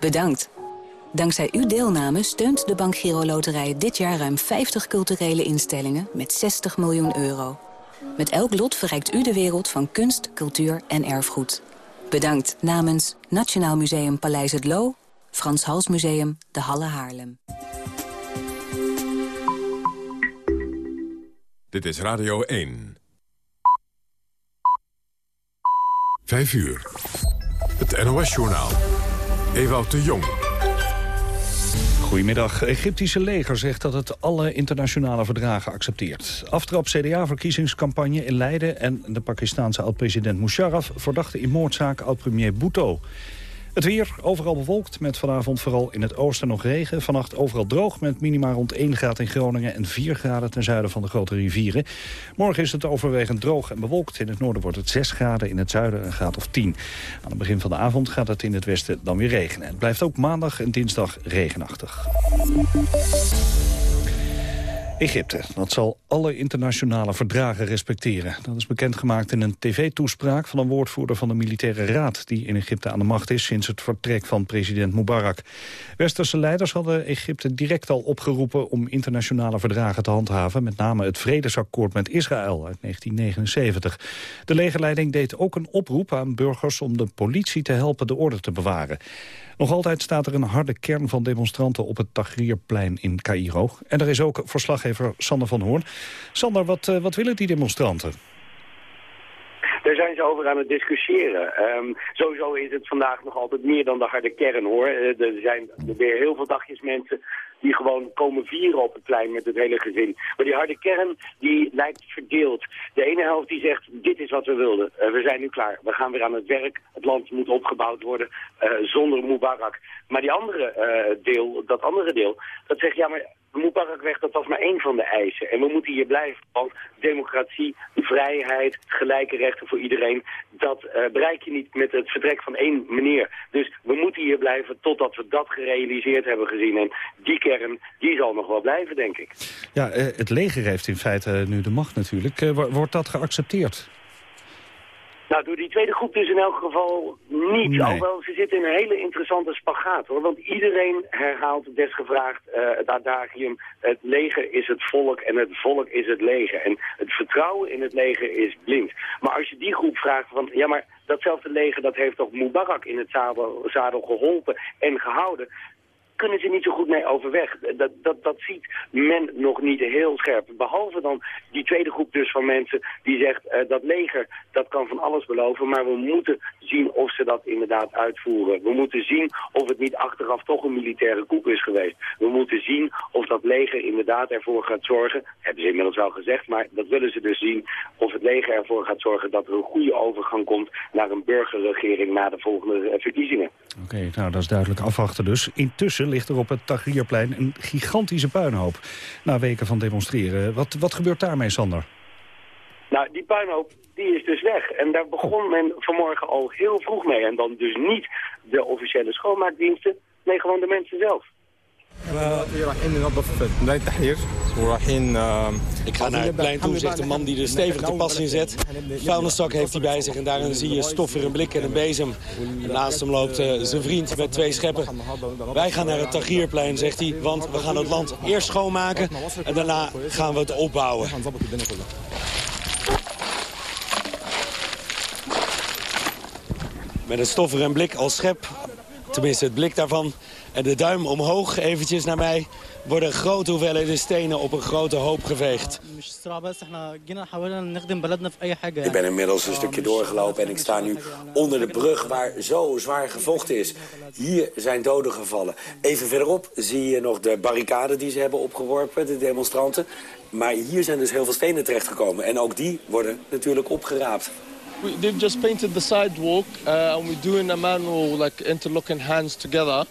Bedankt. Dankzij uw deelname steunt de Bank Giro Loterij dit jaar ruim 50 culturele instellingen met 60 miljoen euro. Met elk lot verrijkt u de wereld van kunst, cultuur en erfgoed. Bedankt namens Nationaal Museum Paleis het Loo, Frans Hals Museum, de Halle Haarlem. Dit is Radio 1. 5 uur. Het NOS-journaal. Ewout de Jong. Goedemiddag. Egyptische leger zegt dat het alle internationale verdragen accepteert. Aftrap CDA-verkiezingscampagne in Leiden... en de Pakistanse oud-president Musharraf verdachte in moordzaak oud-premier Bhutto. Het weer overal bewolkt met vanavond vooral in het oosten nog regen. Vannacht overal droog met minima rond 1 graad in Groningen... en 4 graden ten zuiden van de grote rivieren. Morgen is het overwegend droog en bewolkt. In het noorden wordt het 6 graden, in het zuiden een graad of 10. Aan het begin van de avond gaat het in het westen dan weer regenen. Het blijft ook maandag en dinsdag regenachtig. Egypte, dat zal alle internationale verdragen respecteren. Dat is bekendgemaakt in een tv-toespraak van een woordvoerder van de militaire raad... die in Egypte aan de macht is sinds het vertrek van president Mubarak. Westerse leiders hadden Egypte direct al opgeroepen om internationale verdragen te handhaven... met name het vredesakkoord met Israël uit 1979. De legerleiding deed ook een oproep aan burgers om de politie te helpen de orde te bewaren. Nog altijd staat er een harde kern van demonstranten op het Tahrirplein in Cairo. En er is ook verslaggever Sander van Hoorn. Sander, wat, uh, wat willen die demonstranten? Daar zijn ze over aan het discussiëren. Um, sowieso is het vandaag nog altijd meer dan de harde kern, hoor. Uh, er zijn weer heel veel dagjes mensen die gewoon komen vieren op het plein met het hele gezin. Maar die harde kern, die lijkt verdeeld. De ene helft die zegt, dit is wat we wilden. Uh, we zijn nu klaar. We gaan weer aan het werk. Het land moet opgebouwd worden uh, zonder Mubarak. Maar die andere uh, deel, dat andere deel, dat zegt, ja, maar Mubarak weg, dat was maar één van de eisen. En we moeten hier blijven, want democratie, vrijheid, gelijke rechten voor iedereen, dat bereik je niet met het vertrek van één meneer. Dus we moeten hier blijven totdat we dat gerealiseerd hebben gezien. En die kern, die zal nog wel blijven, denk ik. Ja, uh, het leger heeft in feite nu de macht natuurlijk. Uh, wordt dat geaccepteerd? Nou, door die tweede groep dus in elk geval niet. Nee. Alhoewel, ze zitten in een hele interessante spagaat, hoor. Want iedereen herhaalt desgevraagd uh, het adagium... het leger is het volk en het volk is het leger. En het vertrouwen in het leger is blind. Maar als je die groep vraagt van... ja, maar datzelfde leger dat heeft toch Mubarak in het zadel, zadel geholpen en gehouden kunnen ze niet zo goed mee overweg. Dat, dat, dat ziet men nog niet heel scherp. Behalve dan die tweede groep dus van mensen die zegt... Uh, dat leger, dat kan van alles beloven... maar we moeten zien of ze dat inderdaad uitvoeren. We moeten zien of het niet achteraf toch een militaire koep is geweest. We moeten zien of dat leger inderdaad ervoor gaat zorgen... hebben ze inmiddels wel gezegd, maar dat willen ze dus zien... of het leger ervoor gaat zorgen dat er een goede overgang komt... naar een burgerregering na de volgende verkiezingen. Oké, nou dat is duidelijk afwachten dus. Intussen ligt er op het Tahrirplein een gigantische puinhoop. Na weken van demonstreren. Wat, wat gebeurt daarmee, Sander? Nou, die puinhoop die is dus weg. En daar begon men vanmorgen al heel vroeg mee. En dan dus niet de officiële schoonmaakdiensten, nee, gewoon de mensen zelf. Ik ga naar het plein toe, zegt de man die er stevig de pas in zet. Vuilniszak heeft hij bij zich en daarin zie je stof een blik en een bezem. En naast hem loopt uh, zijn vriend met twee scheppen. Wij gaan naar het Tagierplein, zegt hij, want we gaan het land eerst schoonmaken... en daarna gaan we het opbouwen. Met een stoffer en blik als schep, tenminste het blik daarvan... En de duim omhoog, eventjes naar mij, worden grote hoeveelheden stenen op een grote hoop geveegd. Ik ben inmiddels een stukje doorgelopen en ik sta nu onder de brug waar zo zwaar gevochten is. Hier zijn doden gevallen. Even verderop zie je nog de barricade die ze hebben opgeworpen, de demonstranten. Maar hier zijn dus heel veel stenen terechtgekomen en ook die worden natuurlijk opgeraapt. We, they've just painted the sidewalk uh, and we're doing a manual like interlocking hands together.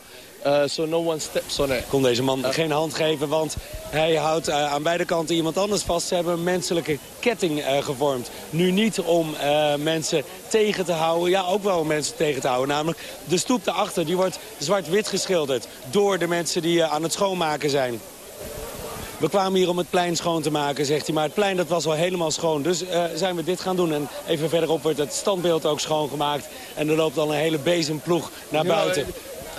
Uh, so no one steps on it. Kon deze man uh, geen hand geven, want hij houdt uh, aan beide kanten iemand anders vast. Ze hebben een menselijke ketting gevormd. Nu niet om mensen tegen te houden, ja ook wel om mensen tegen te houden. Namelijk de stoep daarachter, die wordt zwart-wit geschilderd door de mensen die aan het schoonmaken zijn. We kwamen hier om het plein schoon te maken, zegt hij. Maar het plein dat was al helemaal schoon. Dus uh, zijn we dit gaan doen. En even verderop wordt het standbeeld ook schoongemaakt. En er loopt al een hele bezemploeg naar buiten.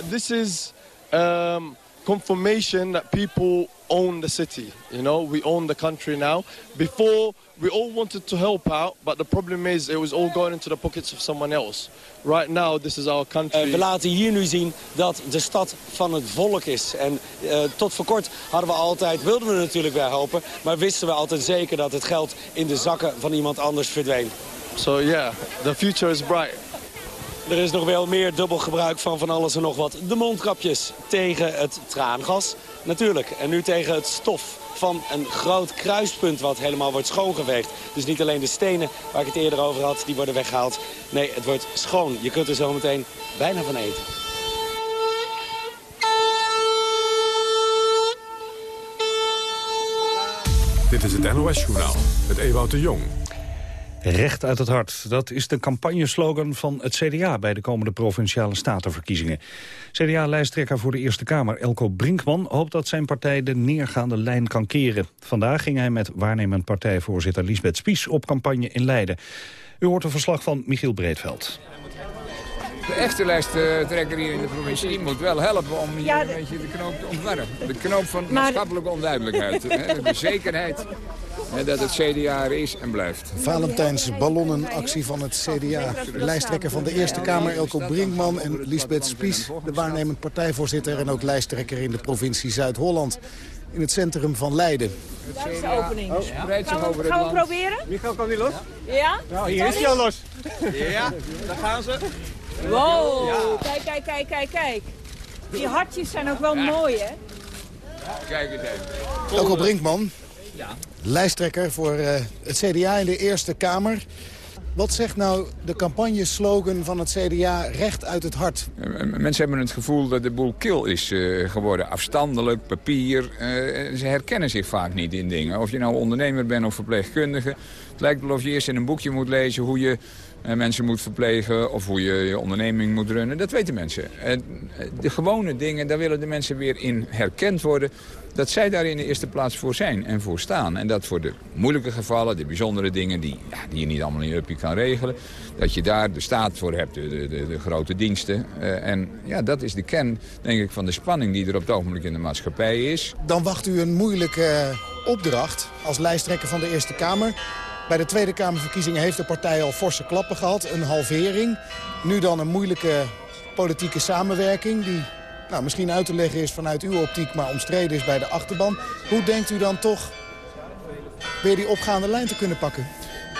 this is um, confirmation that people own the city. You know, we own the country now. Before, we all wanted to help out, but the problem is it was all going into the pockets of someone else. Right now, this is our country. Uh, we laten hier nu zien dat de stad van het volk is. En uh, tot voor kort hadden we altijd, wilden we natuurlijk wel helpen... maar wisten we altijd zeker dat het geld in de zakken van iemand anders verdween. So yeah, the future is bright. Er is nog wel meer dubbel gebruik van van alles en nog wat. De mondkapjes tegen het traangas, natuurlijk. En nu tegen het stof van een groot kruispunt wat helemaal wordt schoongeveegd. Dus niet alleen de stenen waar ik het eerder over had, die worden weggehaald. Nee, het wordt schoon. Je kunt er zo meteen bijna van eten. Dit is het NOS-journaal met Ewout de Jong. Recht uit het hart, dat is de campagneslogan van het CDA... bij de komende Provinciale Statenverkiezingen. CDA-lijsttrekker voor de Eerste Kamer, Elko Brinkman... hoopt dat zijn partij de neergaande lijn kan keren. Vandaag ging hij met waarnemend partijvoorzitter Lisbeth Spies... op campagne in Leiden. U hoort een verslag van Michiel Breedveld. De echte lijsttrekker hier in de provincie moet wel helpen om hier een beetje de knoop te ontwarren. De knoop van maatschappelijke onduidelijkheid. de zekerheid dat het CDA er is en blijft. Valentijns ballonnenactie van het CDA. De lijsttrekker van de Eerste Kamer, Elko Brinkman en Lisbeth Spies... de waarnemend partijvoorzitter en ook lijsttrekker in de provincie Zuid-Holland in het centrum van Leiden. Daar is de opening. Oh, over Gaan we proberen? Michael, kan die los? Ja? Nou, hier is hij al los. Ja, daar gaan ze. Wow, kijk, kijk, kijk, kijk, kijk. Die hartjes zijn ook wel mooi, hè? Kijk eens even. Elko Brinkman, ja. lijsttrekker voor uh, het CDA in de Eerste Kamer. Wat zegt nou de campagneslogan van het CDA recht uit het hart? Mensen hebben het gevoel dat de boel kil is uh, geworden. Afstandelijk, papier. Uh, ze herkennen zich vaak niet in dingen. Of je nou ondernemer bent of verpleegkundige. Het lijkt wel of je eerst in een boekje moet lezen hoe je mensen moet verplegen of hoe je je onderneming moet runnen. Dat weten mensen. De gewone dingen, daar willen de mensen weer in herkend worden dat zij daar in de eerste plaats voor zijn en voor staan. En dat voor de moeilijke gevallen, de bijzondere dingen die, ja, die je niet allemaal in uppie kan regelen... dat je daar de staat voor hebt, de, de, de, grote diensten. Uh, en ja, dat is de kern, denk ik, van de spanning die er op het ogenblik in de maatschappij is. Dan wacht u een moeilijke opdracht als lijsttrekker van de Eerste Kamer. Bij de Tweede Kamerverkiezingen heeft de partij al forse klappen gehad, een halvering. Nu dan een moeilijke politieke samenwerking die nou, misschien uit te leggen is vanuit uw optiek, maar omstreden is bij de achterban. Hoe denkt u dan toch weer die opgaande lijn te kunnen pakken?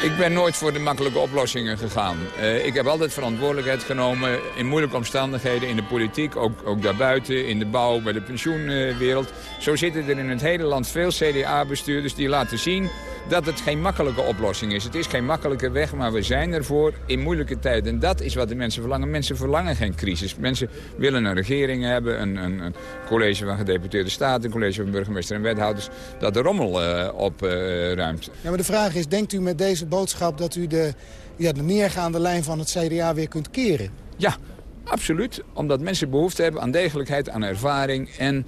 Ik ben nooit voor de makkelijke oplossingen gegaan. Uh, ik heb altijd verantwoordelijkheid genomen in moeilijke omstandigheden... in de politiek, ook, ook daarbuiten, in de bouw, bij de pensioenwereld. Zo zitten er in het hele land veel CDA-bestuurders die laten zien dat het geen makkelijke oplossing is. Het is geen makkelijke weg, maar we zijn ervoor in moeilijke tijden. En dat is wat de mensen verlangen. Mensen verlangen geen crisis. Mensen willen een regering hebben, een, een, een college van gedeputeerde staten... een college van burgemeester en wethouders, dat de rommel uh, opruimt. Uh, ja, maar de vraag is, denkt u met deze boodschap... dat u de, ja, de neergaande lijn van het CDA weer kunt keren? Ja, absoluut. Omdat mensen behoefte hebben aan degelijkheid, aan ervaring... en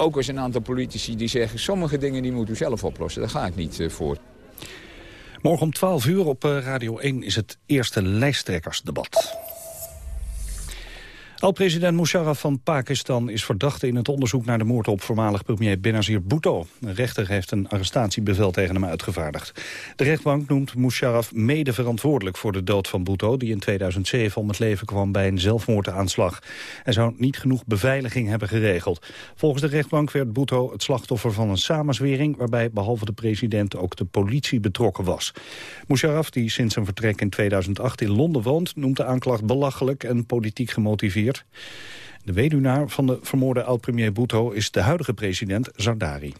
ook als een aantal politici die zeggen... sommige dingen die moet u zelf oplossen. Daar ga ik niet uh, voor. Morgen om 12 uur op eh, Radio 1 is het eerste lijsttrekkersdebat. Al-president Musharraf van Pakistan is verdachte in het onderzoek naar de moord op voormalig premier Benazir Bhutto. Een rechter heeft een arrestatiebevel tegen hem uitgevaardigd. De rechtbank noemt Musharraf mede verantwoordelijk voor de dood van Bhutto, die in 2007 om het leven kwam bij een zelfmoordaanslag. Hij zou niet genoeg beveiliging hebben geregeld. Volgens de rechtbank werd Bhutto het slachtoffer van een samenzwering, waarbij behalve de president ook de politie betrokken was. Musharraf, die sinds zijn vertrek in 2008 in Londen woont, noemt de aanklacht belachelijk en politiek gemotiveerd. De weduwnaar van de vermoorde oud-premier Bhutto is de huidige president Zardari.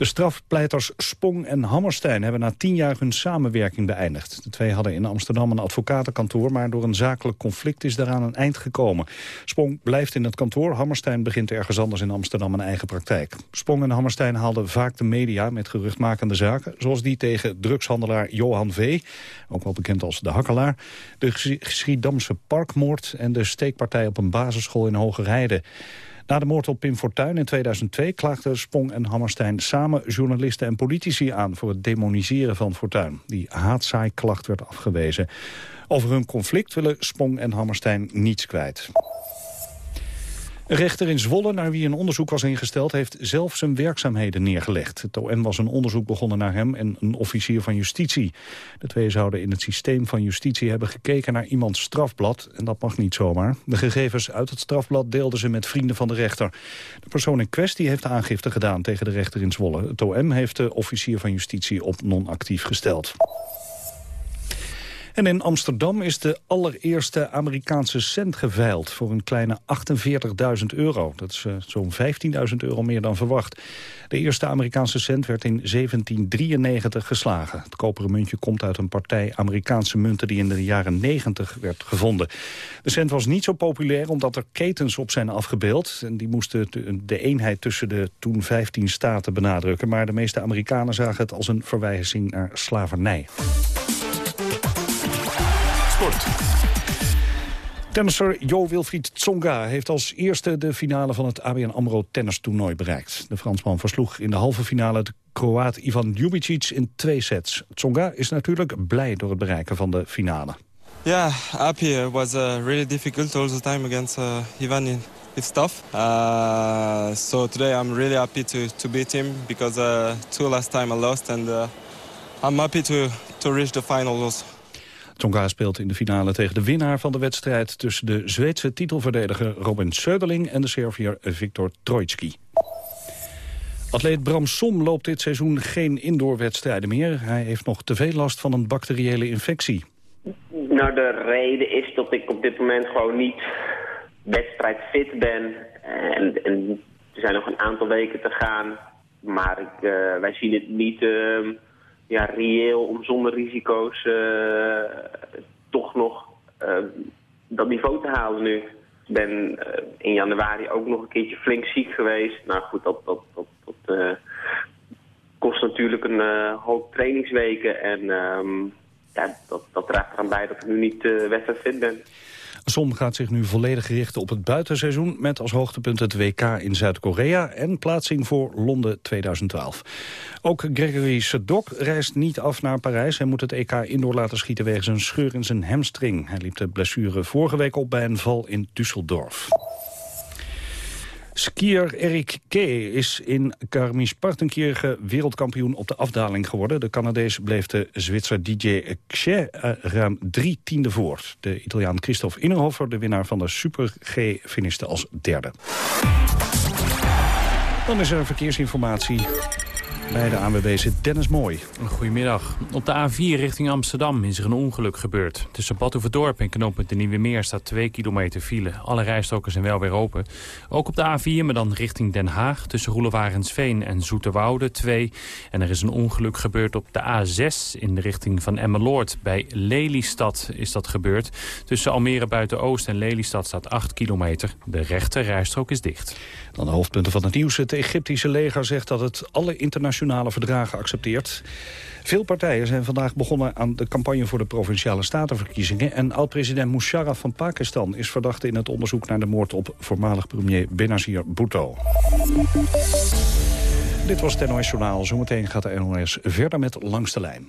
De strafpleiters Spong en Hammerstein hebben na tien jaar hun samenwerking beëindigd. De twee hadden in Amsterdam een advocatenkantoor, maar door een zakelijk conflict is daaraan een eind gekomen. Spong blijft in het kantoor, Hammerstein begint ergens anders in Amsterdam een eigen praktijk. Spong en Hammerstein haalden vaak de media met geruchtmakende zaken, zoals die tegen drugshandelaar Johan V., ook wel bekend als de Hakkelaar, de Schiedamse parkmoord en de steekpartij op een basisschool in Hogerheide. Na de moord op Pim Fortuyn in 2002 klaagden Spong en Hammerstein samen journalisten en politici aan voor het demoniseren van Fortuyn. Die haatzaai klacht werd afgewezen. Over hun conflict willen Spong en Hammerstein niets kwijt. Een rechter in Zwolle, naar wie een onderzoek was ingesteld... heeft zelf zijn werkzaamheden neergelegd. Het OM was een onderzoek begonnen naar hem en een officier van justitie. De twee zouden in het systeem van justitie hebben gekeken naar iemands strafblad. En dat mag niet zomaar. De gegevens uit het strafblad deelden ze met vrienden van de rechter. De persoon in kwestie heeft aangifte gedaan tegen de rechter in Zwolle. Het OM heeft de officier van justitie op non-actief gesteld. En in Amsterdam is de allereerste Amerikaanse cent geveild... voor een kleine 48.000 euro. Dat is uh, zo'n 15.000 euro meer dan verwacht. De eerste Amerikaanse cent werd in 1793 geslagen. Het koperen muntje komt uit een partij Amerikaanse munten... die in de jaren 90 werd gevonden. De cent was niet zo populair omdat er ketens op zijn afgebeeld. En die moesten de eenheid tussen de toen 15 staten benadrukken. Maar de meeste Amerikanen zagen het als een verwijzing naar slavernij. Sport. Tennisser Jo Wilfried Tsonga heeft als eerste de finale van het ABN AMRO tennistoernooi bereikt. De Fransman versloeg in de halve finale de Kroaat Ivan Ljubicic in twee sets. Tsonga is natuurlijk blij door het bereiken van de finale. Yeah, happy. It was uh, really difficult all the time against uh, Ivan. It's tough. Uh, so today I'm really happy to, to beat him because uh, two last time I lost and uh, I'm happy to, to reach the finals. Tsonga speelt in de finale tegen de winnaar van de wedstrijd... tussen de Zweedse titelverdediger Robin Söderling en de Serviër Viktor Trojtski. Atleet Bram Som loopt dit seizoen geen indoorwedstrijden meer. Hij heeft nog te veel last van een bacteriële infectie. Nou, de reden is dat ik op dit moment gewoon niet wedstrijdfit ben. En, er zijn nog een aantal weken te gaan. Maar ik, uh, wij zien het niet... Uh, ja, reëel om zonder risico's uh, toch nog uh, dat niveau te halen nu. Ik ben uh, in januari ook nog een keertje flink ziek geweest. Nou goed, dat, dat, dat, dat kost natuurlijk een hoop trainingsweken. En um, ja, dat, dat draagt eraan bij dat ik nu niet wedstrijdfit ben. Som gaat zich nu volledig richten op het buitenseizoen... met als hoogtepunt het WK in Zuid-Korea en plaatsing voor Londen 2012. Ook Gregory Sedok reist niet af naar Parijs. Hij moet het EK indoor laten schieten wegens een scheur in zijn hamstring. Hij liep de blessure vorige week op bij een val in Düsseldorf. Skier Erik Kay is in Garmisch-Partenkirchen wereldkampioen op de afdaling geworden. De Canadees bleef de Zwitser DJ Xe uh, ruim drie tiende voor. De Italiaan Christophe Innerhofer, de winnaar van de Super G, finiste als derde. Dan is er verkeersinformatie. Bij de ANWB zit Dennis Mooi. Goedemiddag. Op de A4 richting Amsterdam is er een ongeluk gebeurd. Tussen Badhoevedorp en knooppunt de Nieuwe Meer staat 2 kilometer file. Alle rijstroken zijn wel weer open. Ook op de A4, maar dan richting Den Haag... tussen Roelewarensveen en Zoeterwoude 2. En er is een ongeluk gebeurd op de A6 in de richting van Emmeloord. Bij Lelystad is dat gebeurd. Tussen Almere Buiten-Oost en Lelystad staat 8 kilometer. De rechte rijstrook is dicht. Dan de hoofdpunten van het nieuws. Het Egyptische leger zegt dat het alle internationale verdragen accepteert. Veel partijen zijn vandaag begonnen aan de campagne voor de Provinciale Statenverkiezingen. En oud-president Musharraf van Pakistan is verdachte in het onderzoek naar de moord op voormalig premier Benazir Bhutto. Dit was het NOS Journaal. Zometeen gaat de NOS verder met Langs de Lijn.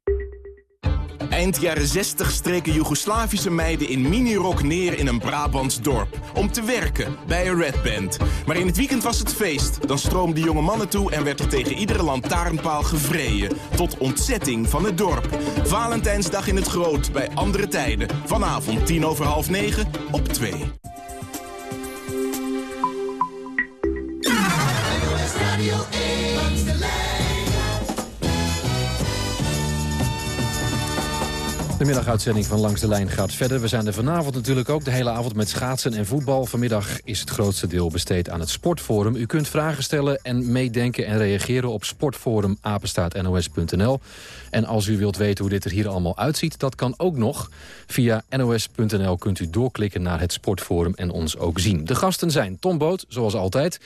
Eind jaren 60 streken Joegoslavische meiden in minirok neer in een Brabants dorp. Om te werken, bij een Red Band. Maar in het weekend was het feest. Dan stroomden jonge mannen toe en werd er tegen iedere lantaarnpaal gevreden. Tot ontzetting van het dorp. Valentijnsdag in het Groot, bij andere tijden. Vanavond tien over half negen op 2. De middaguitzending van Langs de Lijn gaat verder. We zijn er vanavond natuurlijk ook de hele avond met schaatsen en voetbal. Vanmiddag is het grootste deel besteed aan het Sportforum. U kunt vragen stellen en meedenken en reageren op sportforum apenstaatnos.nl. En als u wilt weten hoe dit er hier allemaal uitziet, dat kan ook nog. Via nos.nl kunt u doorklikken naar het Sportforum en ons ook zien. De gasten zijn Tom Boot, zoals altijd.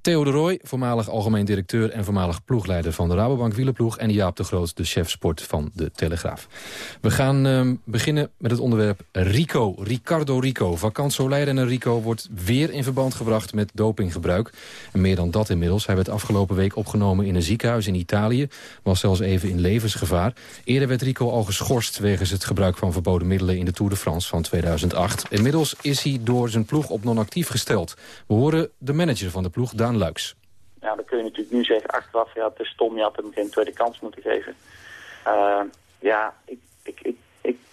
Theo de Rooij, voormalig algemeen directeur en voormalig ploegleider van de Rabobank Wielenploeg. En Jaap de Groot, de chef sport van de Telegraaf. We gaan uh, beginnen met het onderwerp Rico. Ricardo Rico. Vakantsoleider Rico wordt weer in verband gebracht met dopinggebruik. En meer dan dat inmiddels. Hij werd afgelopen week opgenomen in een ziekenhuis in Italië. Was zelfs even in levensgevaar. Eerder werd Rico al geschorst wegens het gebruik van verboden middelen in de Tour de France van 2008. Inmiddels is hij door zijn ploeg op non-actief gesteld. We horen de manager van de ploeg, Daan Luiks. Ja, dan kun je natuurlijk nu zeggen achteraf, ja, het is stom, je had hem geen tweede kans moeten geven. Uh, ja, ik, ik,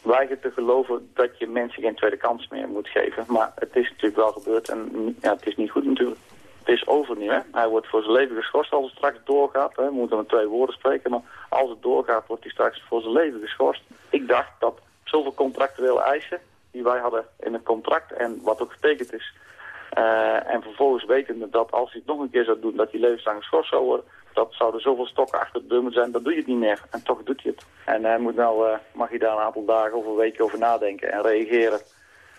ik weiger te geloven dat je mensen geen tweede kans meer moet geven. Maar het is natuurlijk wel gebeurd en ja, het is niet goed natuurlijk. Het is over nu, hè. Hij wordt voor zijn leven geschorst als het straks doorgaat. Hè. We moeten met twee woorden spreken, maar als het doorgaat wordt hij straks voor zijn leven geschorst. Ik dacht dat zoveel contractuele eisen die wij hadden in het contract en wat ook getekend is... Uh, en vervolgens wetende dat als hij het nog een keer zou doen, dat hij levenslang geschorst zou worden dat zouden zoveel stokken achter de deur zijn, dat doe je het niet meer. En toch doet hij het. En hij moet nou, mag je daar een aantal dagen of een week over nadenken en reageren.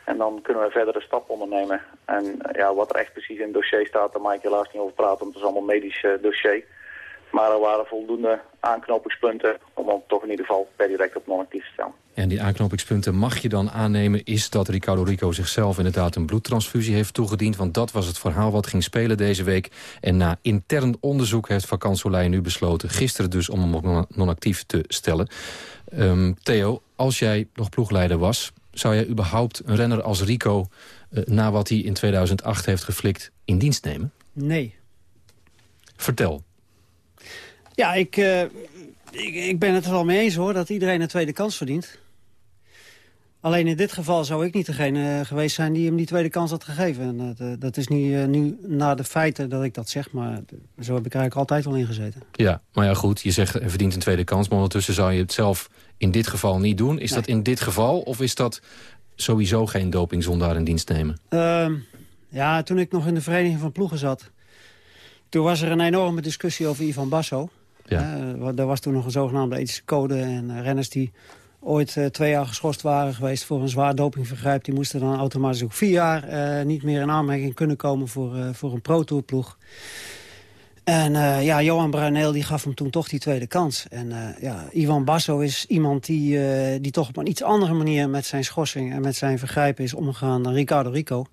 En dan kunnen we verder de stap ondernemen. En uh, ja, wat er echt precies in het dossier staat, daar mag ik helaas niet over praten, want het is allemaal medisch dossier. Maar er waren voldoende aanknopingspunten om hem toch in ieder geval per direct op non-actief te stellen. En die aanknopingspunten mag je dan aannemen... is dat Ricardo Rico zichzelf inderdaad een bloedtransfusie heeft toegediend. Want dat was het verhaal wat ging spelen deze week. En na intern onderzoek heeft Vakantsolei nu besloten... gisteren dus om hem op non-actief te stellen. Um, Theo, als jij nog ploegleider was... zou jij überhaupt een renner als Rico... Uh, na wat hij in 2008 heeft geflikt, in dienst nemen? Nee. Vertel. Ja, ik, uh, ik, ik, ben het er wel mee eens hoor, dat iedereen een tweede kans verdient. Alleen in dit geval zou ik niet degene geweest zijn die hem die tweede kans had gegeven. En dat, uh, dat is niet uh, nu na de feiten dat ik dat zeg, maar zo heb ik eigenlijk altijd al ingezeten. Ja, maar ja goed, je zegt er verdient een tweede kans, maar ondertussen zou je het zelf in dit geval niet doen. Is nee. dat in dit geval of is dat sowieso geen dopingzondaar in dienst nemen? Uh, ja, toen ik nog in de vereniging van ploegen zat, toen was er een enorme discussie over Ivan Basso. Ja. Er was toen nog een zogenaamde ethische code. En uh, renners die ooit uh, twee jaar geschorst waren geweest voor een zwaar dopingvergrijp... die moesten dan automatisch ook vier jaar niet meer in aanmerking kunnen komen voor, voor een pro-tourploeg. En ja, Johan Bruineel die gaf hem toen toch die tweede kans. En ja, Ivan Basso is iemand die, die toch op een iets andere manier... met zijn schorsing en met zijn vergrijp is omgegaan dan Ricardo Rico...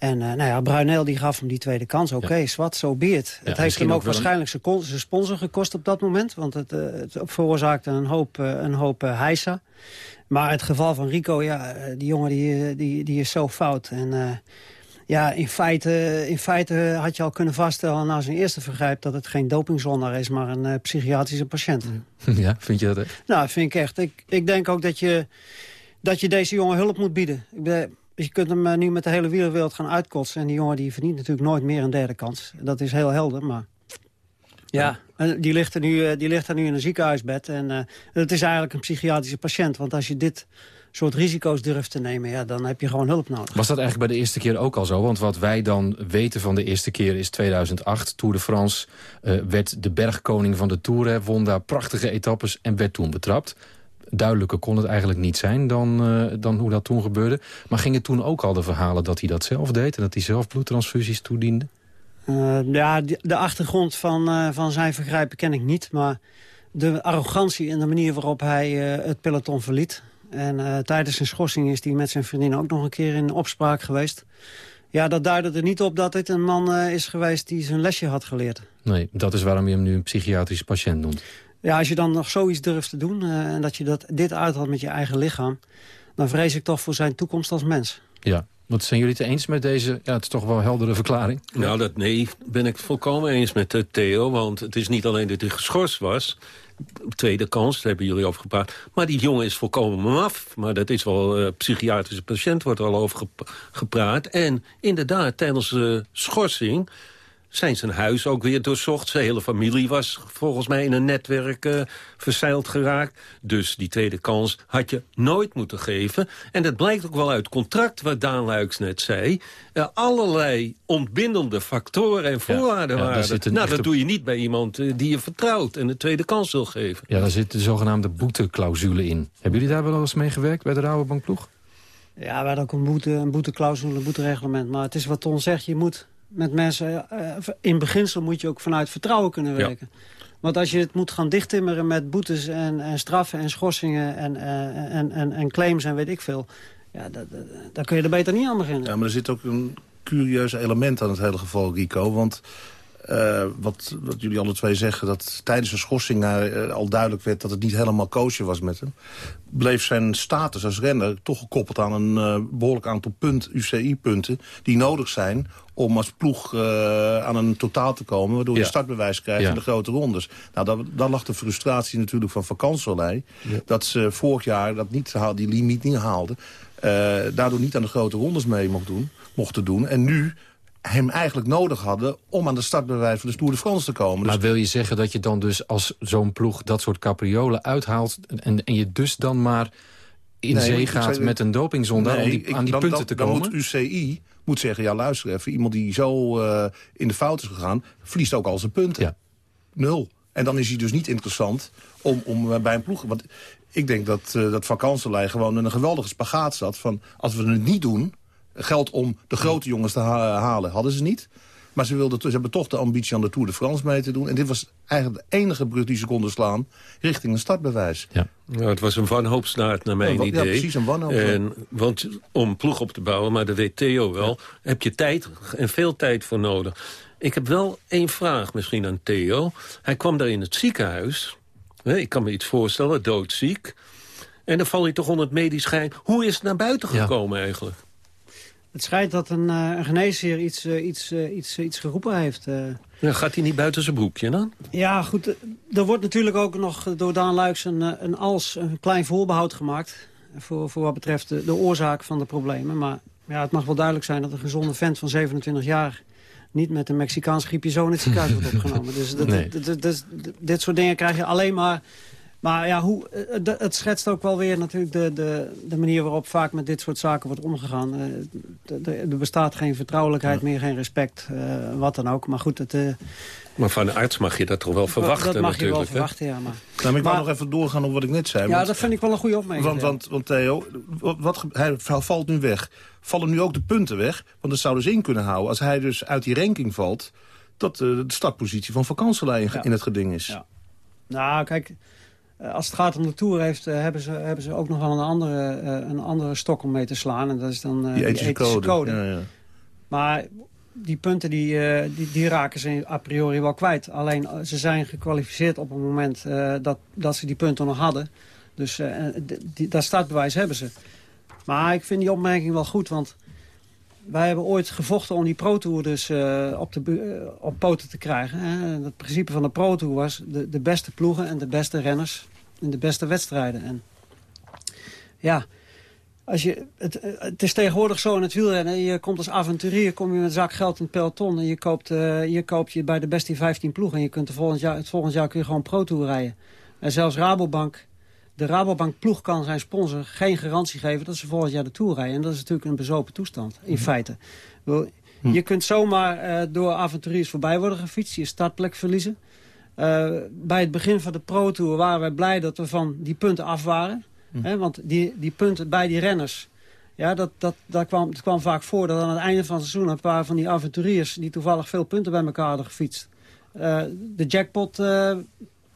En uh, nou ja, Bruineel die gaf hem die tweede kans. Oké, okay, ja. zwart, zo so be it. Ja, het heeft hem ook, ook waarschijnlijk een... zijn sponsor gekost op dat moment. Want het, uh, het veroorzaakte een hoop, uh, een hoop heisa. Maar het geval van Rico, ja, die jongen die, die, die is zo fout. En ja, in feite, in feite had je al kunnen vaststellen na zijn eerste vergrijp... dat het geen dopingzondaar is, maar een psychiatrische patiënt. Ja, vind je dat echt? Nou, vind ik echt. Ik, ik denk ook dat je, dat je deze jongen hulp moet bieden. Ik ben, dus je kunt hem nu met de hele wereldwereld gaan uitkotsen. En die jongen die verdient natuurlijk nooit meer een derde kans. Dat is heel helder, maar... Ja, die ligt, er nu, die ligt er nu in een ziekenhuisbed. En uh, het is eigenlijk een psychiatrische patiënt. Want als je dit soort risico's durft te nemen... Ja, dan heb je gewoon hulp nodig. Was dat eigenlijk bij de eerste keer ook al zo? Want wat wij dan weten van de eerste keer is 2008. Tour de France uh, werd de bergkoning van de Tour. Won daar prachtige etappes en werd toen betrapt duidelijker kon het eigenlijk niet zijn dan, uh, dan hoe dat toen gebeurde. Maar gingen toen ook al de verhalen dat hij dat zelf deed... en dat hij zelf bloedtransfusies toediende? Uh, ja, de, achtergrond van, uh, van zijn vergrijpen ken ik niet. Maar de arrogantie en de manier waarop hij het peloton verliet... en tijdens zijn schorsing is hij met zijn vriendin ook nog een keer in opspraak geweest... Ja, dat duidde er niet op dat dit een man is geweest die zijn lesje had geleerd. Nee, dat is waarom je hem nu een psychiatrische patiënt noemt. Ja, als je dan nog zoiets durft te doen... Uh, en dat je dat, dit uithaalt met je eigen lichaam... dan vrees ik toch voor zijn toekomst als mens. Ja, wat zijn jullie het eens met deze, ja, het is toch wel heldere verklaring? Nou, dat, nee, ben ik volkomen eens met uh, Theo. Want het is niet alleen dat hij geschorst was. Tweede kans, daar hebben jullie over gepraat. Maar die jongen is volkomen maf. Maar dat is wel, uh, psychiatrische patiënt wordt er al over gepraat. En inderdaad, tijdens de schorsing zijn zijn huis ook weer doorzocht. Zijn hele familie was volgens mij in een netwerk uh, verzeild geraakt. Dus die tweede kans had je nooit moeten geven. En dat blijkt ook wel uit het contract wat Daan Luiks net zei. Uh, allerlei ontbindende factoren en voorwaarden ja, waren. Nou, dat doe je niet bij iemand uh, die je vertrouwt en de tweede kans wil geven. Ja, daar zit de zogenaamde boeteclausule in. Hebben jullie daar wel eens mee gewerkt bij de Rabobankploeg? Ja, we hadden ook een, boete, een boeteclausule, een boetereglement. Maar het is wat Ton zegt, je moet met mensen... Uh, in beginsel moet je ook vanuit vertrouwen kunnen werken. Ja. Want als je het moet gaan dichttimmeren met boetes en, en straffen en schorsingen... En, uh, en, en, en, claims en weet ik veel... Ja, daar kun je er beter niet aan beginnen. Ja, maar er zit ook een curieus element aan het hele geval, Rico. Want uh, wat, wat jullie alle twee zeggen, dat tijdens een schorsing uh, al duidelijk werd... dat het niet helemaal koosje was met hem... bleef zijn status als renner toch gekoppeld aan een uh, behoorlijk aantal punt, UCI-punten... die nodig zijn om als ploeg aan een totaal te komen... waardoor je ja. startbewijs krijgt ja. in de grote rondes. Nou, daar, daar lag de frustratie natuurlijk van vakantielei... Ja. dat ze vorig jaar dat niet, die limiet niet haalden... daardoor niet aan de grote rondes mee mocht doen, mochten doen. En nu hem eigenlijk nodig hadden om aan de startbewijs van de Tour de France te komen. Maar dus... wil je zeggen dat je dan dus als zo'n ploeg dat soort capriolen uithaalt... en, en je dus dan maar in nee, zee gaat zei, met een dopingzonde nee, om die, aan die dan, punten dan, te komen? Dan moet UCI moet zeggen, ja luister even, iemand die zo uh, in de fout is gegaan... verliest ook al zijn punten. Ja. Nul. En dan is hij dus niet interessant om, om uh, bij een ploeg... Want ik denk dat, uh, dat Van Kanselij gewoon in een geweldige spagaat zat... van als we het niet doen geld om de grote jongens te ha halen. Hadden ze niet. Maar ze, wilden, ze hebben toch de ambitie aan de Tour de France mee te doen. En dit was eigenlijk de enige brug die ze konden slaan richting een startbewijs. Ja. Nou, het was een wanhoopsnaart naar mijn ja, idee. Ja, precies, een wanhoop. En, want om ploeg op te bouwen, maar dat weet Theo wel... Ja. heb je tijd en veel tijd voor nodig. Ik heb wel één vraag misschien aan Theo. Hij kwam daar in het ziekenhuis. Ik kan me iets voorstellen, doodziek. En dan val je toch onder het medisch schijn. Hoe is het naar buiten gekomen ja. eigenlijk? Het schijnt dat een, uh, een geneesheer iets, uh, iets, uh, iets, iets geroepen heeft. Ja, gaat hij niet buiten zijn broekje dan? Ja, goed. Er wordt natuurlijk ook nog door Daan Luiks een, een als een klein voorbehoud gemaakt. Voor, voor wat betreft de, de oorzaak van de problemen. Maar ja, het mag wel duidelijk zijn dat een gezonde vent van 27 jaar niet met een Mexicaans griepje zo in het ziekenhuis wordt opgenomen. Dus dat, nee. dit soort dingen krijg je alleen maar maar ja, hoe, het schetst ook wel weer natuurlijk de, de, de manier waarop vaak met dit soort zaken wordt omgegaan. Er bestaat geen vertrouwelijkheid meer, geen respect, uh, wat dan ook. Maar goed, het... Uh, maar van de arts mag je dat toch wel verwachten Dat mag natuurlijk, je wel verwachten, ja. Maar, nou, ik maar, wou nog even doorgaan op wat ik net zei. Ja, want, dat vind ik wel een goede opmerking. Want, want, want Theo, wat, hij valt nu weg. Vallen nu ook de punten weg? Want dat zou dus in kunnen houden. Als hij dus uit die ranking valt... dat uh, de startpositie van vakantielijn ja. in het geding is. Ja. Nou, kijk... Uh, als het gaat om de Tour heeft, uh, hebben, ze, hebben ze ook nog wel een andere, uh, een andere stok om mee te slaan. En dat is dan die ethische, die ethische code. code. Ja, ja. Maar die punten die, die, die, raken ze a priori wel kwijt. Alleen ze zijn gekwalificeerd op het moment dat, dat ze die punten nog hadden. Dus die, dat startbewijs hebben ze. Maar ik vind die opmerking wel goed, want... Wij hebben ooit gevochten om die Pro Tour dus uh, op, de, uh, op poten te krijgen. Hè. Het principe van de Pro Tour was de, de beste ploegen en de beste renners in de beste wedstrijden. En ja, als je, het, het is tegenwoordig zo in het wielrennen. Je komt als avonturier kom je met zak geld in het peloton. En je koopt, uh, je koopt je bij de beste 15 ploegen. En je kunt volgend jaar, het volgend jaar kun je gewoon Pro Tour rijden. En zelfs Rabobank de Rabobank ploeg kan zijn sponsor geen garantie geven dat ze volgend jaar de Tour rijden. En dat is natuurlijk een bezopen toestand, in feite. Je kunt zomaar uh, door avonturiers voorbij worden gefietst, je startplek verliezen. Uh, bij het begin van de Pro Tour waren wij blij dat we van die punten af waren. Hm. Hè, want die, die punten bij die renners, ja, dat, dat, dat kwam, het kwam vaak voor dat aan het einde van het seizoen... een paar van die avonturiers die toevallig veel punten bij elkaar hadden gefietst... Uh, de jackpot, de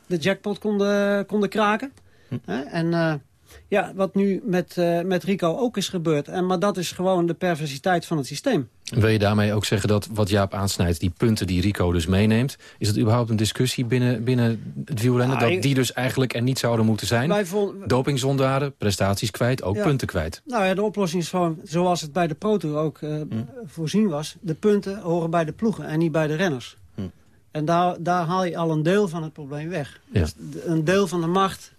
jackpot konden, konden kraken. En uh, ja, wat nu met, uh, met Rico ook is gebeurd. En, maar dat is gewoon de perversiteit van het systeem. Wil je daarmee ook zeggen dat wat Jaap aansnijdt... die punten die Rico dus meeneemt... is het überhaupt een discussie binnen, binnen het wielrennen... Ah, dat die dus eigenlijk er niet zouden moeten zijn? Dopingzondaren, prestaties kwijt, ook ja. punten kwijt. Nou ja, de oplossing is gewoon zoals het bij de Pro Tour ook uh, hm. voorzien was. De punten horen bij de ploegen en niet bij de renners. Hm. En daar, daar haal je al een deel van het probleem weg. Ja. Dus een deel van de macht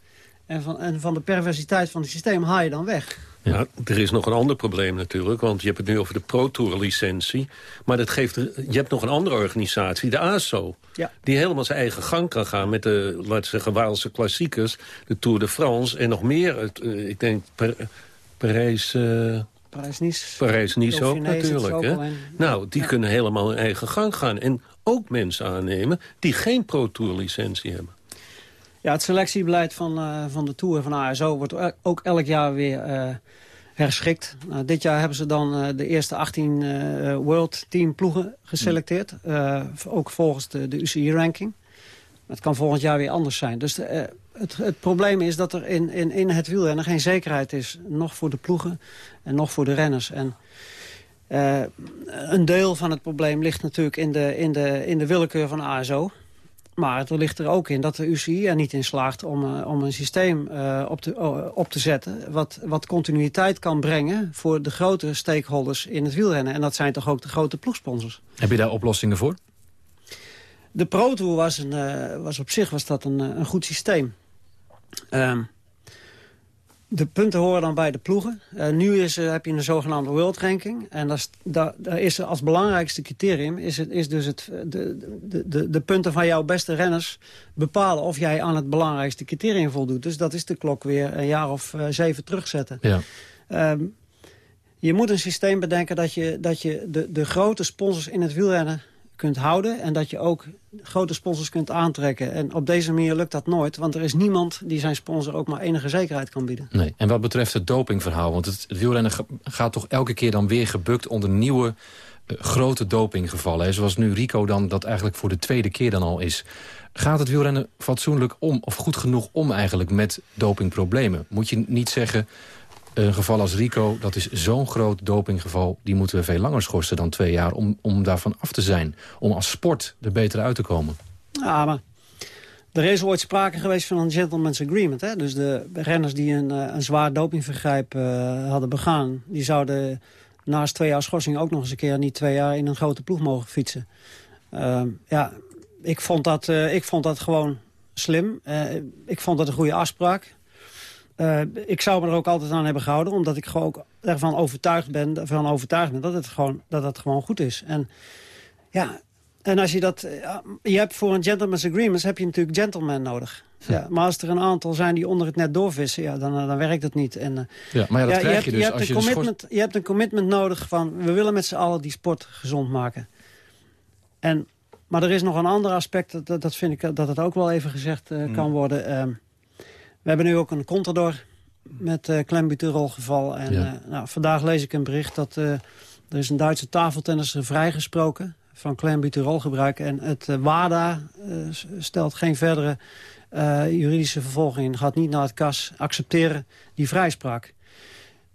en van, en van de perversiteit van het systeem haal je dan weg. Ja. er is nog een ander probleem natuurlijk, want je hebt het nu over de Pro Tour licentie. Maar dat geeft, je hebt nog een andere organisatie, de ASO. Ja. Die helemaal zijn eigen gang kan gaan met de, laten zeggen, Waalse klassiekers. De Tour de France en nog meer. Het, eh, ik denk Parijs... eh, Parijs-Nice. Parijs-Nice ook natuurlijk. ook Hè? Nou, die kunnen helemaal hun eigen gang gaan. En ook mensen aannemen die geen Pro Tour licentie hebben. Ja, het selectiebeleid van, eh, van de Tour van ASO wordt e- ook elk jaar weer eh, herschikt. Nou, dit jaar hebben ze dan eh, de eerste 18 eh, World Team ploegen geselecteerd. Eh, ook volgens de, de UCI-ranking. Het kan volgend jaar weer anders zijn. Dus het, het probleem is dat er in, in, in het wielrennen geen zekerheid is. Nog voor de ploegen en nog voor de renners. En een deel van het probleem ligt natuurlijk in de, in de, in de willekeur van ASO. Maar het ligt er ook in dat de UCI er niet in slaagt om, eh, om een systeem eh, op, te, op te zetten... Wat, wat continuïteit kan brengen voor de grote stakeholders in het wielrennen. En dat zijn toch ook de grote ploegsponsors. Heb je daar oplossingen voor? De Pro Tour was, een, eh, was op zich was dat een, een goed systeem. Ehm, de punten horen dan bij de ploegen. Eh, nu is, eh, heb je een zogenaamde world ranking. En dat is, is als belangrijkste criterium... is, het, is dus het, de, de, de, de punten van jouw beste renners bepalen... of jij aan het belangrijkste criterium voldoet. Dus dat is de klok weer een jaar of eh, zeven terugzetten. Ja. Ehm, je moet een systeem bedenken dat je, dat je de, de grote sponsors in het wielrennen kunt houden... en dat je ook grote sponsors kunt aantrekken. En op deze manier lukt dat nooit, want er is niemand... die zijn sponsor ook maar enige zekerheid kan bieden. Nee. En wat betreft het dopingverhaal, want het, wielrennen ga- gaat toch elke keer dan weer gebukt onder nieuwe eh, grote dopinggevallen. Zoals nu Rico dan dat eigenlijk voor de tweede keer dan al is. Gaat het wielrennen fatsoenlijk om, of goed genoeg om eigenlijk met dopingproblemen? Moet je niet zeggen, een geval als Rico, dat is zo'n groot dopinggeval... die moeten we veel langer schorsen dan twee jaar om, om daarvan af te zijn. Om als sport er beter uit te komen. Ja, maar er is ooit sprake geweest van een gentleman's agreement. Hè? Dus de renners die een, eh, een zwaar dopingvergrijp eh, hadden begaan... die zouden naast twee jaar schorsing ook nog eens een keer... niet twee jaar in een grote ploeg mogen fietsen. Ehm, ja, ik vond, dat, eh, ik vond dat gewoon slim. Ik vond dat een goede afspraak. Eh, ik zou me er ook altijd aan hebben gehouden... omdat ik gewoon ook ervan overtuigd ben, ervan overtuigd ben dat, het gewoon, dat het gewoon goed is. En ja, en als je dat... eh, Je hebt voor een gentleman's agreement heb je natuurlijk gentlemen nodig. Ja, maar als er een aantal zijn die onder het net doorvissen, ja, dan, dan werkt het niet. En, eh, Ja, maar ja, dat krijg je dus hebt als een je schors- commitment, je hebt een commitment nodig van... we willen met z'n allen die sport gezond maken. En, maar er is nog een ander aspect, dat- dat, vind ik dat het ook wel even gezegd kan worden. Ehm, we hebben nu ook een contador met uh, klembuterol geval. En Ja. eh, nou, vandaag lees ik een bericht dat eh, er is een Duitse tafeltennisser vrijgesproken van klembuterolgebruik. En het eh, WADA eh, stelt geen verdere eh, juridische vervolging in. Gaat niet naar het kas accepteren die vrijspraak.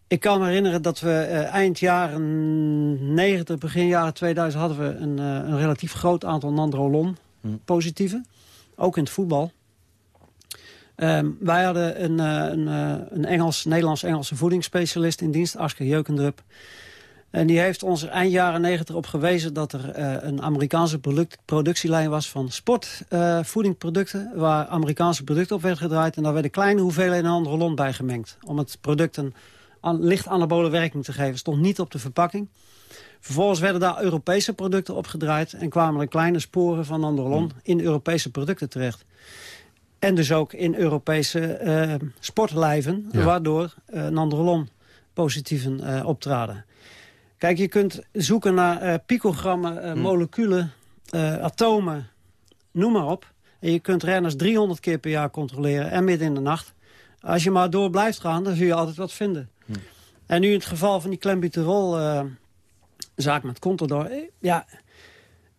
Ik kan me herinneren dat we eh, eind jaren 90, begin jaren 2000... hadden we een, eh, een relatief groot aantal nandrolon positieven. Ook in het voetbal. Ehm, wij hadden een, eh, een, eh, een Engels, Nederlands-Engelse voedingsspecialist in dienst, Asker Jeukendrup. En die heeft ons er eind jaren 90 op gewezen dat er eh, een Amerikaanse product, productielijn was van sportvoedingproducten. waar Amerikaanse producten op werden gedraaid. En daar werden kleine hoeveelheden nandrolon bij gemengd. Om het product een an, licht anabole werking te geven. Stond niet op de verpakking. Vervolgens werden daar Europese producten opgedraaid... en kwamen er kleine sporen van nandrolon in Europese producten terecht. En dus ook in Europese eh, sportlijven... Ja. waardoor eh nandrolon positieven eh, optraden. Kijk, je kunt zoeken naar picogrammen, eh, moleculen, atomen, noem maar op. En je kunt renners 300 keer per jaar controleren en midden in de nacht. Als je maar door blijft gaan, dan zul je altijd wat vinden. En nu in het geval van die klembuterol eh, zaak met Contador... ja,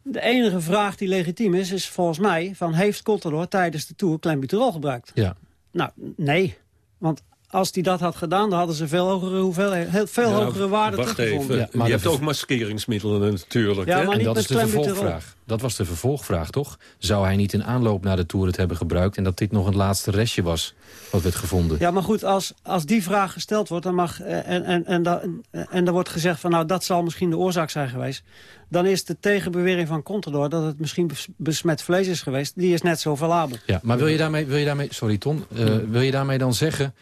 de enige vraag die legitiem is, is volgens mij... van heeft Contador tijdens de Tour klembuterol gebruikt? Ja. Nou, nee. Want als hij dat had gedaan, dan hadden ze veel hogere, hoeveelheid, heel, veel Ja, hogere waarden Wacht teruggevonden. even, maar je hebt ook maskeringsmiddelen natuurlijk. Ja, hè? maar En niet dat met is de vervolgvraag. Dat was de vervolgvraag, toch? Zou hij niet in aanloop naar de Tour het hebben gebruikt... en dat dit nog een laatste restje was wat werd gevonden? Ja, maar goed, als, als die vraag gesteld wordt dan mag, eh, en, en, en, da- en er wordt gezegd van nou dat zal misschien de oorzaak zijn geweest, dan is de tegenbewering van Contador dat het misschien bes- besmet vlees is geweest, die is net zo valabel. Ja, maar wil je daarmee, wil je daarmee sorry Ton, eh, wil je daarmee dan zeggen...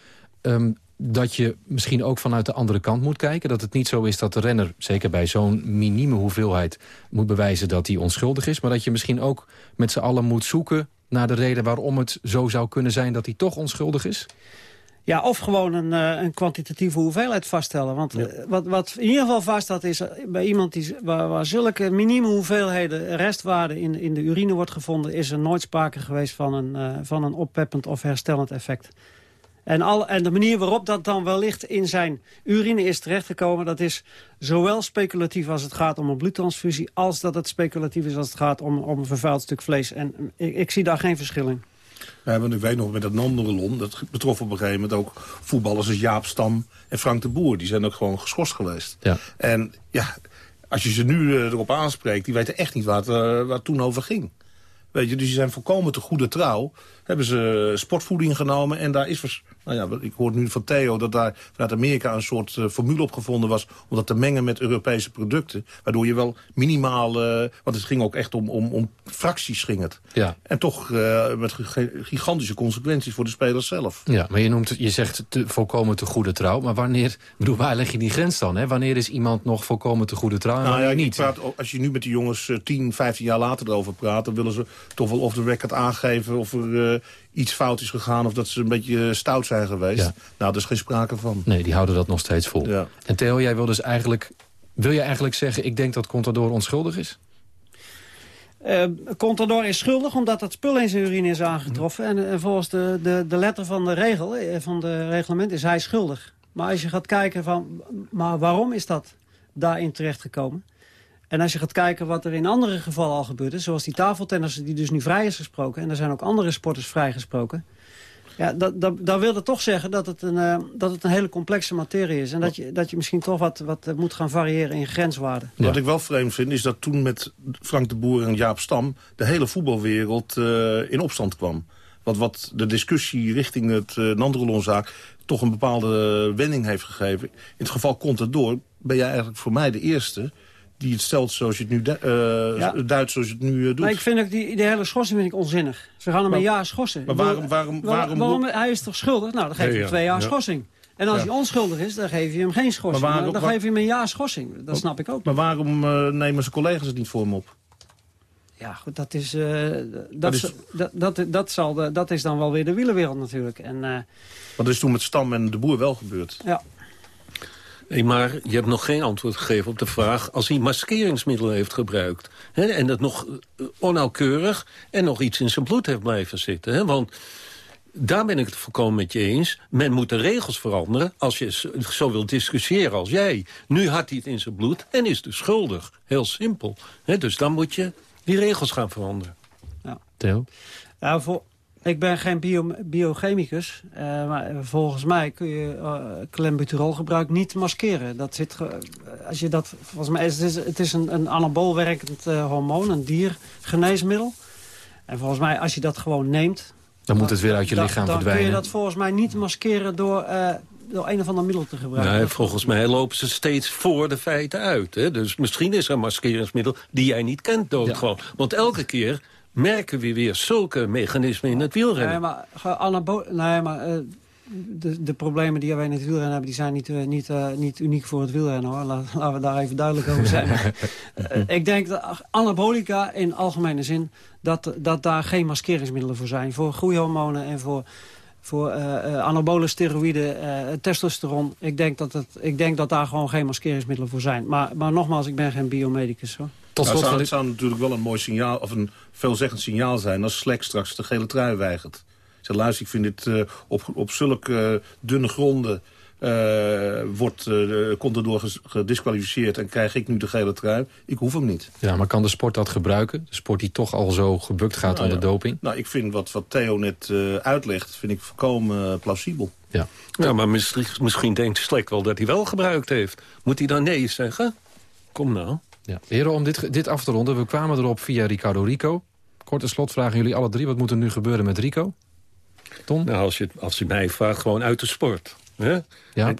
ehm, dat je misschien ook vanuit de andere kant moet kijken? Dat het niet zo is dat de renner, zeker bij zo'n minieme hoeveelheid... moet bewijzen dat hij onschuldig is... maar dat je misschien ook met z'n allen moet zoeken naar de reden waarom het zo zou kunnen zijn dat hij toch onschuldig is? Ja, of gewoon een, uh, een kwantitatieve hoeveelheid vaststellen. Want uh, wat, wat in ieder geval vaststaat is... Uh, bij iemand die, waar, waar zulke minieme hoeveelheden restwaarde in, in de urine wordt gevonden... is er nooit sprake geweest van een, van een oppeppend of herstellend effect. En, al, en de manier waarop dat dan wellicht in zijn urine is terechtgekomen... dat is zowel speculatief als het gaat om een bloedtransfusie... als dat het speculatief is als het gaat om, om een vervuild stuk vlees. En ik, ik zie daar geen verschil in. Ja, want ik weet nog met dat Nanderelon, dat betrof op een gegeven moment ook voetballers als Jaap Stam en Frank de Boer. Die zijn ook gewoon geschorst geweest. Ja. En ja, als je ze nu uh, erop aanspreekt, die weten echt niet waar het, uh, waar het toen over ging. Weet je, dus die zijn volkomen te goede trouw. Hebben ze sportvoeding genomen en daar is... Nou ja, ik hoor nu van Theo dat daar vanuit Amerika een soort uh, formule opgevonden was... om dat te mengen met Europese producten. Waardoor je wel minimaal... Uh, want het ging ook echt om, om, om fracties ging het. Ja. En toch uh, met gigantische consequenties voor de spelers zelf. Ja, maar je, noemt, je zegt te, volkomen te goede trouw. Maar wanneer, bedoel, waar leg je die grens dan? Hè? Wanneer is iemand nog volkomen te goede trouw en nou, ja, niet? Praat, als je nu met die jongens 10, 15 jaar later erover praat... dan willen ze toch wel off the record aangeven of er iets fout is gegaan... of dat ze een beetje stout zijn geweest. Ja. Nou, daar is geen sprake van. Nee, die houden dat nog steeds vol. Ja. En Theo, jij wil dus eigenlijk... Wil je eigenlijk zeggen, ik denk dat Contador onschuldig is? Uh, Contador is schuldig omdat dat spul in zijn urine is aangetroffen. En uh, volgens de, de, de letter van de regel, van de reglement, is hij schuldig. Maar als je gaat kijken van, maar waarom is dat daarin terechtgekomen? En als je gaat kijken wat er in andere gevallen al gebeurd is... zoals die tafeltennisser die dus nu vrij is gesproken... en er zijn ook andere sporters vrijgesproken... Ja, dat, dat, dat wil toch zeggen dat het, een, uh, dat het een hele complexe materie is. En dat je, dat je misschien toch wat, wat moet gaan variëren in grenswaarden. Wat ik wel vreemd vind is dat toen met Frank de Boer en Jaap Stam... de hele voetbalwereld uh, in opstand kwam. Wat, wat de discussie richting het uh, Nanderlonzaak toch een bepaalde wending heeft gegeven. In het geval komt het door, ben jij eigenlijk voor mij de eerste die het stelt zoals je het nu uh, ja. duidt zoals je het nu uh, doet. Maar ik vind ook die, die hele schorsing vind ik onzinnig. Ze gaan hem een jaar schorsen. Maar waarom, waarom, waarom, waarom, Hij is toch schuldig? Nou, dan geef je hem twee jaar ja. schorsing. En als hij onschuldig is, dan geef je hem geen schorsing. Maar waarom, dan geef je hem een jaar schorsing. Dat snap ik ook. Maar waarom uh, nemen zijn collega's het niet voor hem op? Ja, goed, dat is, dat, is... Dat, dat, dat, zal de, dat is dan wel weer de wielerwereld natuurlijk. En, maar dat is toen met Stam en de Boer wel gebeurd. Ja. Nee, maar je hebt nog geen antwoord gegeven op de vraag... als hij maskeringsmiddelen heeft gebruikt... Hè, en dat nog onnauwkeurig en nog iets in zijn bloed heeft blijven zitten. Hè, want daar ben ik het volkomen met je eens. Men moet de regels veranderen als je zo wilt discussiëren als jij. Nu had hij het in zijn bloed en is dus schuldig. Heel simpel. Hè, dus dan moet je die regels gaan veranderen. Ja. Theo? Ja, voor, ik ben geen bio, biochemicus, uh, maar volgens mij kun je uh, klembuterolgebruik niet maskeren. Dat zit, als je dat, volgens mij het, is, het is een, een anabool werkend uh, hormoon, een diergeneesmiddel. En volgens mij, als je dat gewoon neemt... Dan moet het weer uit je dan, lichaam dan verdwijnen. Dan kun je dat volgens mij niet maskeren door, door een of ander middel te gebruiken. Nee, volgens mij lopen ze steeds voor de feiten uit. Hè? Dus misschien is er een maskeringsmiddel die jij niet kent dood ja. gewoon. Want elke keer merken we weer zulke mechanismen in het wielrennen. Nee, maar, nee, maar uh, de, de problemen die wij in het wielrennen hebben... die zijn niet, uh, niet, uh, niet uniek voor het wielrennen, hoor. Laat, laten we daar even duidelijk over zijn. ik denk dat anabolica in algemene zin... Dat, dat daar geen maskeringsmiddelen voor zijn. Voor groeihormonen en voor, voor anabole steroïden, testosteron. Ik denk, dat het, ik denk dat daar gewoon geen maskeringsmiddelen voor zijn. Maar, maar nogmaals, ik ben geen biomedicus, hoor. Tot nou, het, zou, het zou natuurlijk wel een mooi signaal, of een veelzeggend signaal zijn... als Slek straks de gele trui weigert. Zeg, luister, ik vind dit uh, op, op zulke uh, dunne gronden... Uh, wordt, uh, komt erdoor gedisqualificeerd en krijg ik nu de gele trui. Ik hoef hem niet. Ja, maar kan de sport dat gebruiken? De sport die toch al zo gebukt gaat nou, onder ja. doping? Nou, ik vind wat, wat Theo net uh, uitlegt, vind ik volkomen plausibel. Ja. ja, maar misschien, misschien denkt Slek wel dat hij wel gebruikt heeft. Moet hij dan nee zeggen? Kom nou. Ja. Heren, om dit, dit af te ronden, we kwamen erop via Ricardo Rico. Korte slotvraag jullie alle drie. Wat moet er nu gebeuren met Rico? Ton? Nou, als je, als je mij vraagt, gewoon uit de sport. Hè? Ja. En,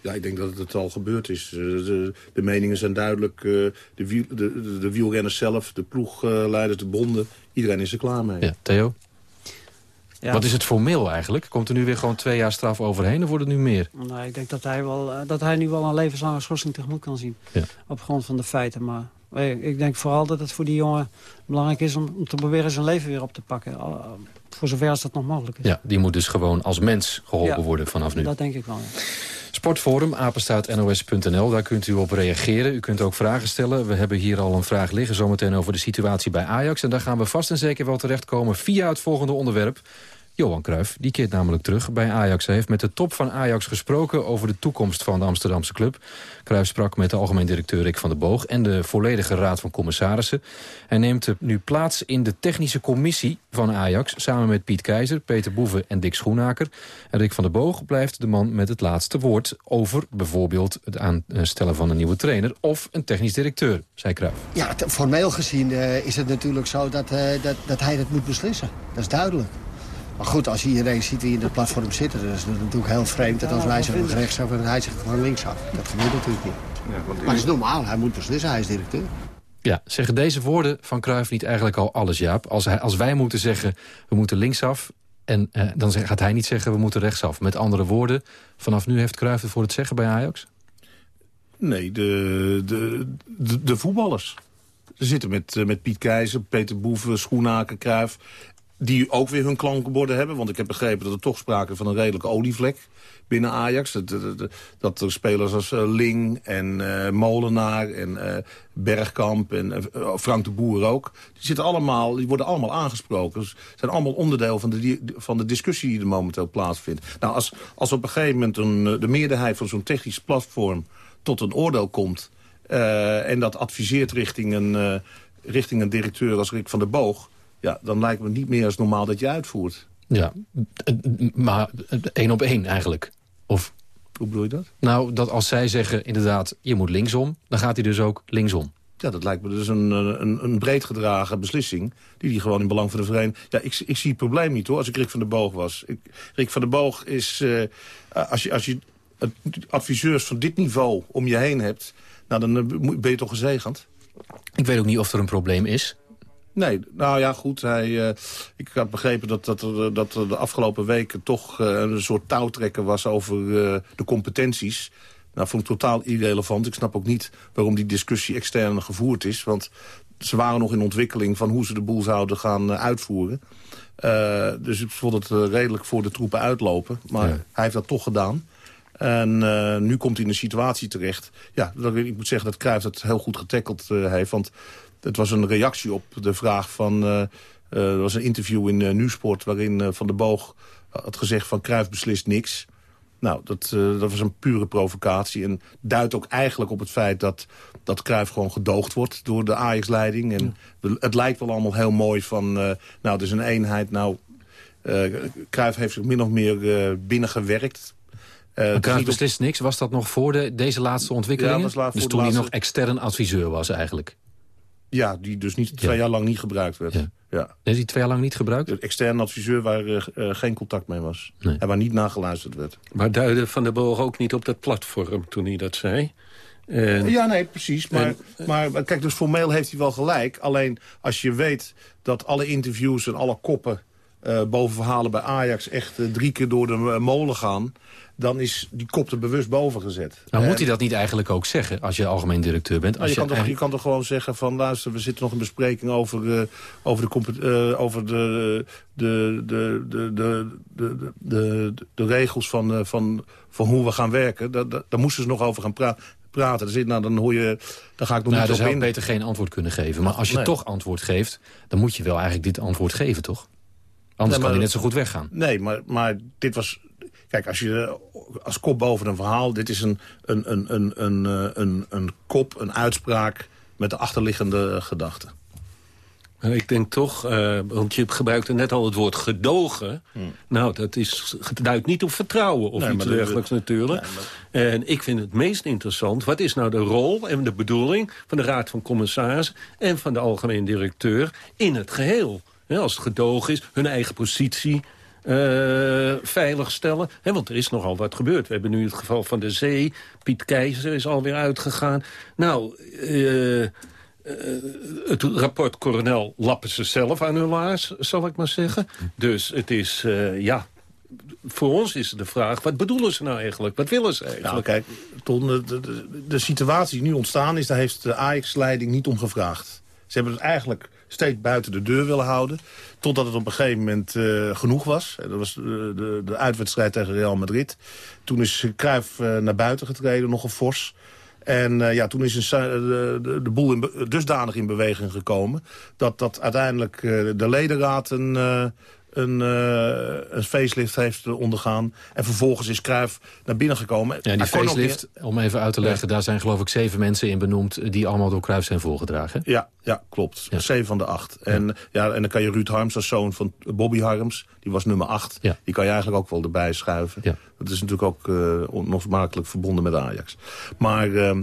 ja, ik denk dat het al gebeurd is. De, de meningen zijn duidelijk. De, wiel, de, de, de wielrenners zelf, de ploegleiders, de bonden. Iedereen is er klaar mee. Ja, Theo? Wat is het formeel eigenlijk? Komt er nu weer gewoon twee jaar straf overheen of wordt het nu meer? Nou, ik denk dat hij, wel, eh, dat hij nu wel een levenslange schorsing tegemoet kan zien. Ja. Op grond van de feiten. Maar eh, ik denk vooral dat het voor die jongen belangrijk is... om, om te proberen zijn leven weer op te pakken. Eh, voor zover als dat nog mogelijk is. Ja, die moet dus gewoon als mens geholpen Ja, worden vanaf nu. Dat denk ik wel. Sportforum, apenstaartnos.nl, daar kunt u op reageren. U kunt ook vragen stellen. We hebben hier al een vraag liggen zometeen over de situatie bij Ajax. En daar gaan we vast en zeker wel terechtkomen via het volgende onderwerp. Johan Cruijff, die keert namelijk terug bij Ajax. Hij heeft met de top van Ajax gesproken over de toekomst van de Amsterdamse club. Cruijff sprak met de algemeen directeur Rick van der Boog... en de volledige raad van commissarissen. Hij neemt nu plaats in de technische commissie van Ajax... samen met Piet Keizer, Peter Boeven en Dick Schoenaker. En Rick van der Boog blijft de man met het laatste woord... over bijvoorbeeld het aanstellen van een nieuwe trainer... of een technisch directeur, zei Cruijff. Ja, formeel gezien eh, is het natuurlijk zo dat, eh, dat, dat hij dat moet beslissen. Dat is duidelijk. Maar goed, als iedereen ziet wie in het platform zit... dan is het natuurlijk heel vreemd dat als wij zeggen rechtsaf en hij zegt van linksaf. Dat gebeurt natuurlijk niet. Maar dat is normaal, hij moet beslissen, hij is directeur. Ja, zeggen deze woorden van Cruijff niet eigenlijk al alles, Jaap? Als, hij, als wij moeten zeggen, we moeten linksaf... en eh, dan gaat hij niet zeggen, we moeten rechtsaf. Met andere woorden, vanaf nu heeft Cruijff het voor het zeggen bij Ajax? Nee, de, de, de, de voetballers. Ze zitten met, eh, met Piet Keizer, Peter Boeven, Schoenaker, Cruijff... die ook weer hun klankborden hebben. Want ik heb begrepen dat er toch sprake van een redelijke olievlek binnen Ajax. Dat, dat, dat- er spelers als eh, Ling en eh, Molenaar en eh, Bergkamp en Frank de Boer ook... die, zitten allemaal, die worden allemaal aangesproken. Dus zijn allemaal onderdeel van de, van de discussie die er momenteel plaatsvindt. Nou, als, als op een gegeven moment een, de meerderheid van zo'n technisch platform tot een oordeel komt... en dat adviseert richting een, richting een directeur als Rick van der Boog... Ja, dan lijkt me niet meer als normaal dat je uitvoert. Ja, eh, maar eh, één op één eigenlijk. Of, Hoe bedoel je dat? nou, dat als zij zeggen inderdaad, je moet linksom... dan gaat hij dus ook linksom. Ja, dat lijkt me dus een, eh, een, een breed gedragen beslissing... die die gewoon in belang van de vereniging... Ja, ik, ik zie het probleem niet, hoor, als ik Rick van der Boog was. Ik, Rick van der Boog is... eh, als, je, als je eh, adviseurs van dit niveau om je heen hebt... nou, dan eh, ben je toch gezegend? Ik weet ook niet of er een probleem is. Nee, nou ja, goed. Hij, eh, ik had begrepen dat, dat, er, dat er de afgelopen weken toch eh, een soort touwtrekken was over eh, de competenties. Nou, vond ik totaal irrelevant. Ik snap ook niet waarom die discussie extern gevoerd is. Want ze waren nog in ontwikkeling van hoe ze de boel zouden gaan eh, uitvoeren. Eh, dus ik vond het eh, redelijk voor de troepen uitlopen. Maar hij heeft dat toch gedaan. En eh, nu komt hij in een situatie terecht. Ja, dat, ik moet zeggen dat Cruijff het heel goed getackeld eh, heeft. Want het was een reactie op de vraag van... eh, er was een interview in uh, Nieuwsport waarin Van der Boog had gezegd van Cruijff beslist niks. Nou, dat, dat was een pure provocatie. En duidt ook eigenlijk op het feit dat, dat Cruijff gewoon gedoogd wordt door de Ajax-leiding. En het lijkt wel allemaal heel mooi van, nou, het is een eenheid. Nou, Cruijff heeft zich min of meer binnengewerkt. Niet op- beslist niks. Was dat nog voor de, deze laatste ontwikkelingen? Ja, dus toen hij nog extern adviseur was eigenlijk. Ja, die dus niet twee jaar lang niet gebruikt werd. Ja. Is die twee jaar lang niet gebruikt? De externe adviseur waar eh, eh, geen contact mee was. En waar niet nageluisterd werd. Maar duidde Van der Boog ook niet op dat platform toen hij dat zei? En- Ja, nee, precies. Maar, En- maar kijk, dus formeel heeft hij wel gelijk. Alleen als je weet dat alle interviews en alle koppen... eh, boven verhalen bij Ajax echt eh, drie keer door de eh, molen gaan... dan is die kop er bewust boven gezet. Nou, moet hij dat niet eigenlijk ook zeggen als je algemeen directeur bent? Nou, Als je, kan toch, je kan toch gewoon zeggen van luister, we zitten nog in bespreking over, eh, over, de, eh, over de, de, de, de, de, de, de, de regels van, eh, van, van hoe we gaan werken. Daar, daar, daar moesten ze nog over gaan pra- praten. Dus, nou, dan, hoor je, dan ga ik nog nou, niet op in. beter geen antwoord kunnen geven. Maar als je Nee. toch antwoord geeft, dan moet je wel eigenlijk dit antwoord geven, toch? Anders Nee, kan hij net zo goed weggaan. Nee, maar, maar dit was... Kijk, als je als kop boven een verhaal... dit is een, een, een, een, een, eh, een, een kop, een uitspraak met de achterliggende gedachte. Ik denk toch, eh, want je gebruikte net al het woord gedogen. Nou, dat is, duidt niet op vertrouwen of Hmm. Nee, iets dergelijks natuurlijk. En ik vind het meest interessant, wat is nou de rol en de bedoeling... van de Raad van Commissarissen en van de algemeen directeur in het geheel? Als het gedogen is, hun eigen positie eh, veiligstellen. Want er is nogal wat gebeurd. We hebben nu het geval van de zee. Piet Keizer is alweer uitgegaan. Nou, eh, het rapport Coronel lappen ze zelf aan hun laars, zal ik maar zeggen. Dus het is, uh, ja, voor ons is de vraag, wat bedoelen ze nou eigenlijk? Wat willen ze eigenlijk? Nou, kijk, Ton, de, de, de, situatie die nu ontstaan is... daar heeft de Ajax-leiding niet om gevraagd. Ze hebben het eigenlijk steeds buiten de deur willen houden. Totdat het op een gegeven moment uh, genoeg was. Dat was de, de, de, uitwedstrijd tegen Real Madrid. Toen is Cruijff naar buiten getreden, nog een fors. En ja, toen is een, de, de, de, boel in, dusdanig in beweging gekomen... dat, dat uiteindelijk de ledenraad een, een, uh, een facelift heeft ondergaan. En vervolgens is Cruijff naar binnen gekomen. Ja, die facelift, om even uit te leggen... daar zijn geloof ik zeven mensen in benoemd... die allemaal door Cruijff zijn voorgedragen. Ja, ja klopt. Ja. Zeven van de acht. En, ja, en dan kan je Ruud Harms als zoon van Bobby Harms... die was nummer acht. Ja. Die kan je eigenlijk ook wel erbij schuiven. Ja. Dat is natuurlijk ook uh, onlosmakelijk verbonden met Ajax. Maar... Uh,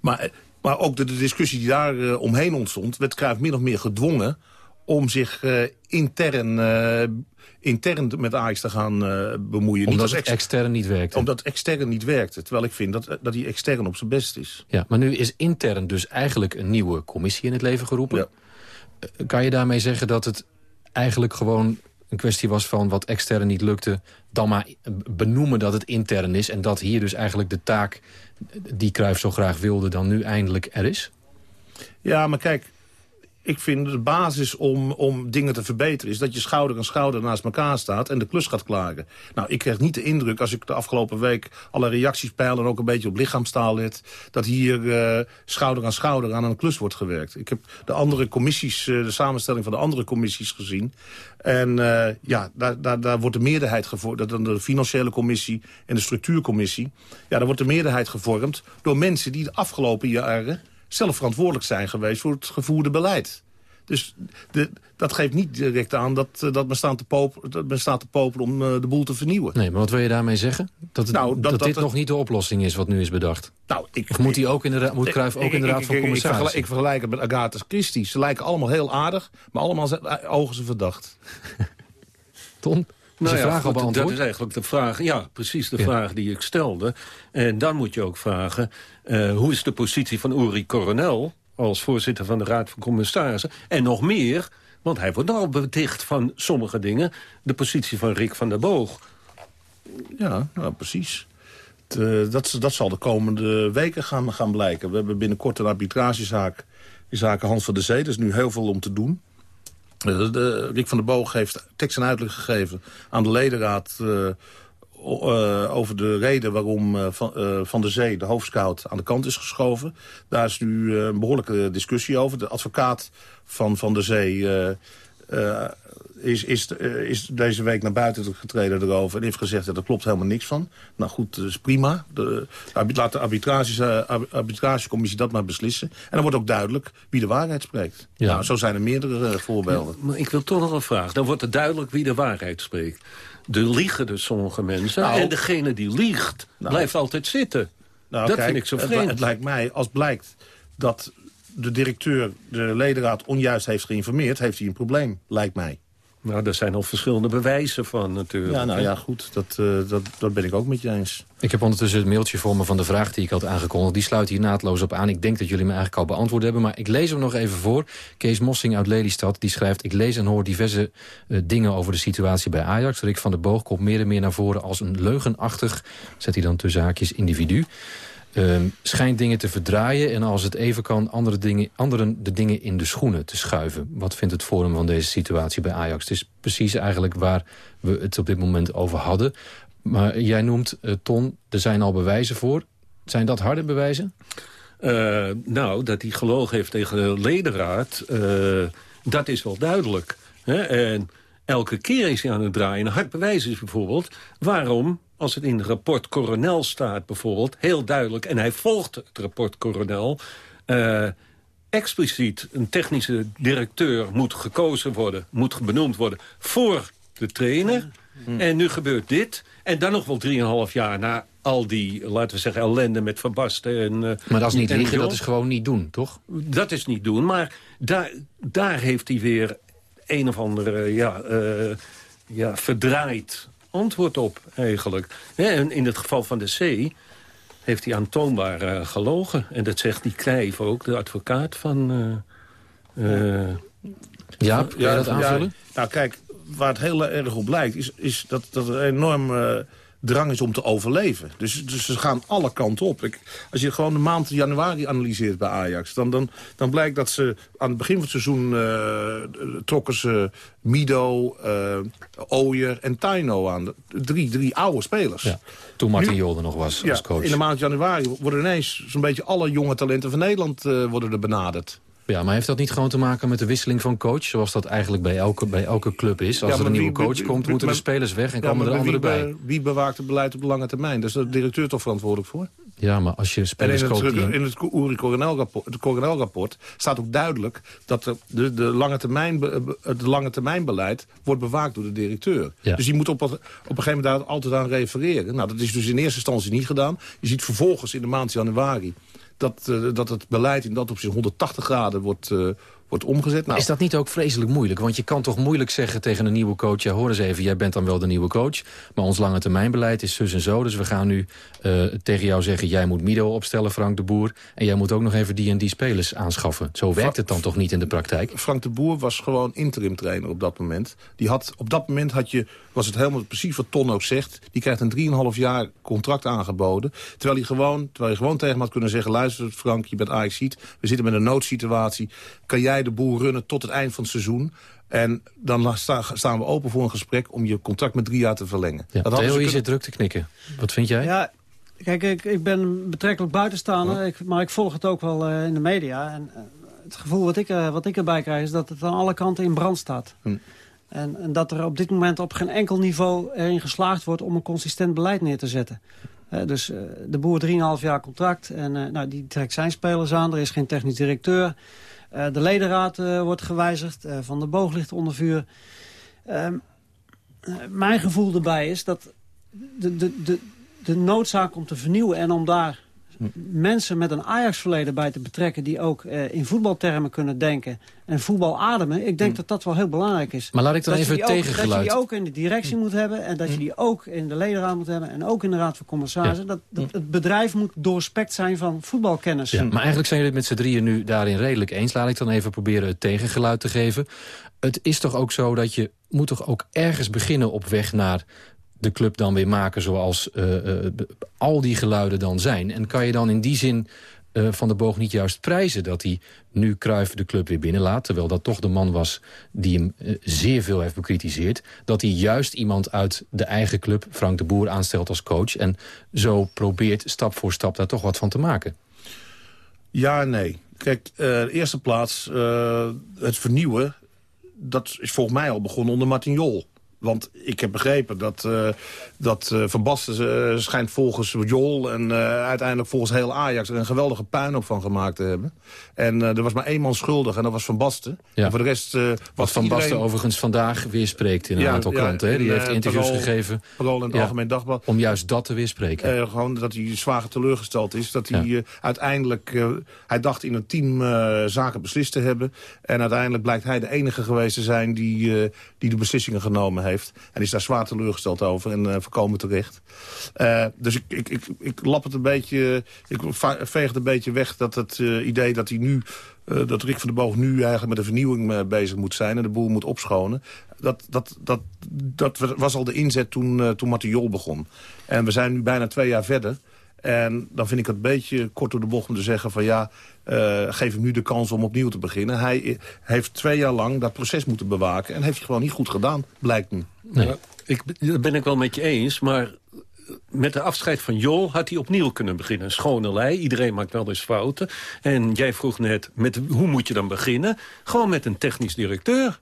maar maar ook de, de, discussie die daar omheen ontstond... werd Cruijff min of meer gedwongen om zich uh, intern, uh, intern met Ajax te gaan uh, bemoeien. Omdat niet het extern niet werkte? Omdat extern niet werkte. Terwijl ik vind dat, dat die extern op zijn best is. Ja, maar nu is intern dus eigenlijk een nieuwe commissie in het leven geroepen. Ja. Kan je daarmee zeggen dat het eigenlijk gewoon een kwestie was van wat extern niet lukte... dan maar benoemen dat het intern is... en dat hier dus eigenlijk de taak die Cruijff zo graag wilde... dan nu eindelijk er is? Ja, maar kijk, ik vind de basis om, om dingen te verbeteren... is dat je schouder aan schouder naast elkaar staat en de klus gaat klagen. Nou, ik kreeg niet de indruk, als ik de afgelopen week... alle reacties ook een beetje op lichaamstaal let... dat hier uh, schouder aan schouder aan een klus wordt gewerkt. Ik heb de andere commissies, uh, de samenstelling van de andere commissies gezien. En uh, ja, daar, daar, daar wordt de meerderheid gevormd. Dat de financiële commissie en de structuurcommissie. Ja, daar wordt de meerderheid gevormd door mensen die de afgelopen jaren zelf verantwoordelijk zijn geweest voor het gevoerde beleid. Dus de, dat geeft niet direct aan dat, eh, dat, men, staat te popelen, dat men staat te popelen om uh, de boel te vernieuwen. Nee, maar wat wil je daarmee zeggen? Dat, nou, dat, dat, dit nog niet de oplossing is wat nu is bedacht? Nou, ik, of moet, hij ook in de, moet Cruijff ook in de Raad van Commissarissen? Ik vergelijk, het met Agatha Christie. Ze lijken allemaal heel aardig, maar allemaal zijn, eh, ogen ze verdacht. Ton? Nou ja, goed, dat is eigenlijk de vraag, ja, precies de vraag die ik stelde. En dan moet je ook vragen, uh, hoe is de positie van Uri Coronel... als voorzitter van de Raad van Commissarissen? En nog meer, want hij wordt al beticht van sommige dingen... de positie van Rick van der Boog. Ja, nou, precies. Het, dat, dat zal de komende weken gaan, gaan blijken. We hebben binnenkort een arbitragezaak... in zaken Hans van der Zee. Er is nu heel veel om te doen... Eh, de, Rick van der Boog heeft tekst en uitleg gegeven aan de ledenraad... Uh, uh, over de reden waarom uh, van, van der Zee, de hoofdscout, aan de kant is geschoven. Daar is nu een behoorlijke discussie over. De advocaat van Van der Zee is, is, uh, is deze week naar buiten getreden erover... en heeft gezegd dat er klopt helemaal niks van. Nou goed, dat is prima. De, laat de arbitrage, uh, arbitragecommissie dat maar beslissen. En dan wordt ook duidelijk wie de waarheid spreekt. Ja. Nou, zo zijn er meerdere uh, voorbeelden. maar ik wil toch nog een vraag. Dan wordt het duidelijk wie de waarheid spreekt. De liegen dus sommige mensen. Nou, en degene die liegt, nou, blijft altijd zitten. Nou, dat vind ik zo vreemd. Het, het lijkt mij, als blijkt dat de directeur de ledenraad onjuist heeft geïnformeerd... heeft hij een probleem, lijkt mij. Nou, daar zijn al verschillende bewijzen van natuurlijk. Ja, nou ja, goed. Dat, uh, dat, dat ben ik ook met je eens. Ik heb ondertussen het mailtje voor me van de vraag die ik had aangekondigd. Die sluit hier naadloos op aan. Ik denk dat jullie me eigenlijk al beantwoord hebben. Maar ik lees hem nog even voor. Kees Mossing uit Lelystad die schrijft... Ik lees en hoor diverse uh, dingen over de situatie bij Ajax. Rick van der Boog komt meer en meer naar voren als een leugenachtig... zet hij dan tussen haakjes individu. Uh, schijnt dingen te verdraaien en als het even kan... Andere dingen, anderen de dingen in de schoenen te schuiven. Wat vindt het Forum van deze situatie bij Ajax? Het is precies eigenlijk waar we het op dit moment over hadden. Maar jij noemt, uh, Ton, er zijn al bewijzen voor. Zijn dat harde bewijzen? Uh, nou, dat hij gelogen heeft tegen de ledenraad... Uh, dat is wel duidelijk. Hè? En elke keer is hij aan het draaien. Een hard bewijs is bijvoorbeeld waarom als het in het rapport Coronel staat bijvoorbeeld... heel duidelijk, en hij volgt het rapport Coronel... Uh, expliciet een technische directeur moet gekozen worden... moet benoemd worden voor de trainer. En nu gebeurt dit. En dan nog wel 3,5 jaar na al die, laten we zeggen, ellende met verbasten. En, uh, maar dat is niet liegen, dat is gewoon niet doen, toch? Dat is niet doen, maar daar, daar heeft hij weer een of andere ja, uh, ja, verdraaid antwoord op, eigenlijk. En in het geval van de C heeft hij aantoonbaar uh, gelogen. En dat zegt die Krijf ook, de advocaat van... Uh, ja, kun je dat aanvullen? nou kijk, waar het heel erg op lijkt... is, is dat, dat er enorm drang is om te overleven. Dus, dus ze gaan alle kanten op. Ik, als je gewoon de maand januari analyseert bij Ajax... dan, dan, dan blijkt dat ze aan het begin van het seizoen... Uh, trokken ze Mido, uh, Ooyer en Taino aan. Drie, drie oude spelers. Ja, toen Martin Jol er nog was als coach. In de maand januari worden ineens zo'n beetje alle jonge talenten van Nederland uh, worden er benaderd. Ja, maar heeft dat niet gewoon te maken met de wisseling van coach... zoals dat eigenlijk bij elke, bij elke club is? Als er een nieuwe coach komt, moeten de spelers weg en komen er anderen bij. Wie bewaakt het beleid op de lange termijn? Daar is de directeur toch verantwoordelijk voor? Ja, maar als je spelers en in het, in het Uri Coronel-rapport staat ook duidelijk... dat de, de, de, lange termijn, het lange termijnbeleid wordt bewaakt door de directeur. Dus die moet op, op een gegeven moment altijd aan refereren. Nou, dat is dus in eerste instantie niet gedaan. Je ziet vervolgens in de maand januari dat, uh, dat het beleid in dat opzicht 180 graden wordt, uh, wordt omgezet. Nou, is dat niet ook vreselijk moeilijk? Want je kan toch moeilijk zeggen tegen een nieuwe coach... ja, hoor eens even, jij bent dan wel de nieuwe coach... maar ons lange termijnbeleid is zus en zo. Dus we gaan nu uh, tegen jou zeggen... jij moet Mido opstellen, Frank de Boer... en jij moet ook nog even die en die spelers aanschaffen. Zo werkt het dan toch niet in de praktijk? Frank de Boer was gewoon interim trainer op dat moment. Die had, op dat moment had je, was het helemaal precies wat Ton ook zegt... die krijgt een 3,5 jaar contract aangeboden... terwijl hij gewoon, terwijl gewoon tegen hem had kunnen zeggen... luister Frank, je bent ajax we zitten met een noodsituatie... kan jij de boel runnen tot het eind van het seizoen. En dan staan we open voor een gesprek om je contract met drie jaar te verlengen. Ja, dat Theo, je zit druk te knikken. Wat vind jij? Ja, kijk, ik, ik ben betrekkelijk buitenstaander, ik, maar ik volg het ook wel uh, in de media. En uh, het gevoel wat ik, uh, wat ik erbij krijg is dat het aan alle kanten in brand staat. Hm. En, en, dat er op dit moment op geen enkel niveau erin geslaagd wordt om een consistent beleid neer te zetten. dus de boer 3,5 jaar contract en nou, die trekt zijn spelers aan. Er is geen technisch directeur. Eh, de ledenraad eh, wordt gewijzigd. Eh, van de boog ligt onder vuur. Ehm, mijn gevoel erbij is dat de, de, de, de noodzaak om te vernieuwen... en om daar mensen met een Ajax-verleden bij te betrekken... die ook uh, in voetbaltermen kunnen denken en voetbal ademen... ik denk mm. dat dat wel heel belangrijk is. Maar laat ik dan dat even tegengeluid... Dat je die ook in de directie mm. moet hebben... en dat je mm. die ook in de ledenraad moet hebben... en ook in de raad van commissarissen. Dat, dat, het bedrijf moet doorspekt zijn van voetbalkennis. Ja, maar eigenlijk zijn jullie het met z'n drieën nu daarin redelijk eens. Laat ik dan even proberen het tegengeluid te geven. Het is toch ook zo dat je moet toch ook ergens beginnen op weg naar de club dan weer maken zoals uh, uh, al die geluiden dan zijn? En kan je dan in die zin uh, Van de Boog niet juist prijzen... dat hij nu Cruijff de club weer binnenlaat... terwijl dat toch de man was die hem zeer veel heeft bekritiseerd... dat hij juist iemand uit de eigen club, Frank de Boer, aanstelt als coach... en zo probeert stap voor stap daar toch wat van te maken? Ja, nee. Kijk, eerste plaats, het vernieuwen... dat is volgens mij al begonnen onder Martin Jol. Want ik heb begrepen dat, uh, dat uh, Van Basten uh, schijnt volgens Jol... en uiteindelijk volgens heel Ajax er een geweldige puinhoop van gemaakt te hebben. En er was maar één man schuldig en dat was Van Basten. Ja. En voor de rest Wat Van iedereen... Basten overigens vandaag weerspreekt in een aantal kranten. Die heeft interviews gegeven. Vooral in het Algemeen Dagblad. Om juist dat te weerspreken. gewoon dat hij zwaar teleurgesteld is. Dat hij uiteindelijk... hij dacht in een team zaken beslist te hebben. En uiteindelijk blijkt hij de enige geweest te zijn... die, die de beslissingen genomen heeft. En is daar zwaar teleurgesteld over en uh, voorkomen terecht. Uh, dus ik, ik, ik, ik lap het een beetje, ik veeg het een beetje weg dat het uh, idee dat hij nu... dat Rick van der Boog nu eigenlijk met de vernieuwing bezig moet zijn... en de boel moet opschonen. Dat, dat, dat, dat was al de inzet toen, toen Jol begon. En we zijn nu bijna twee jaar verder... En dan vind ik het een beetje kort door de bocht om te zeggen van ja, uh, geef hem nu de kans om opnieuw te beginnen. Hij heeft twee jaar lang dat proces moeten bewaken en heeft hij gewoon niet goed gedaan, blijkt nu. Nee. ik, dat ben ik wel met je eens, maar met de afscheid van Jol had hij opnieuw kunnen beginnen. Schone lei, iedereen maakt wel eens fouten. En jij vroeg net, met, hoe moet je dan beginnen? Gewoon met een technisch directeur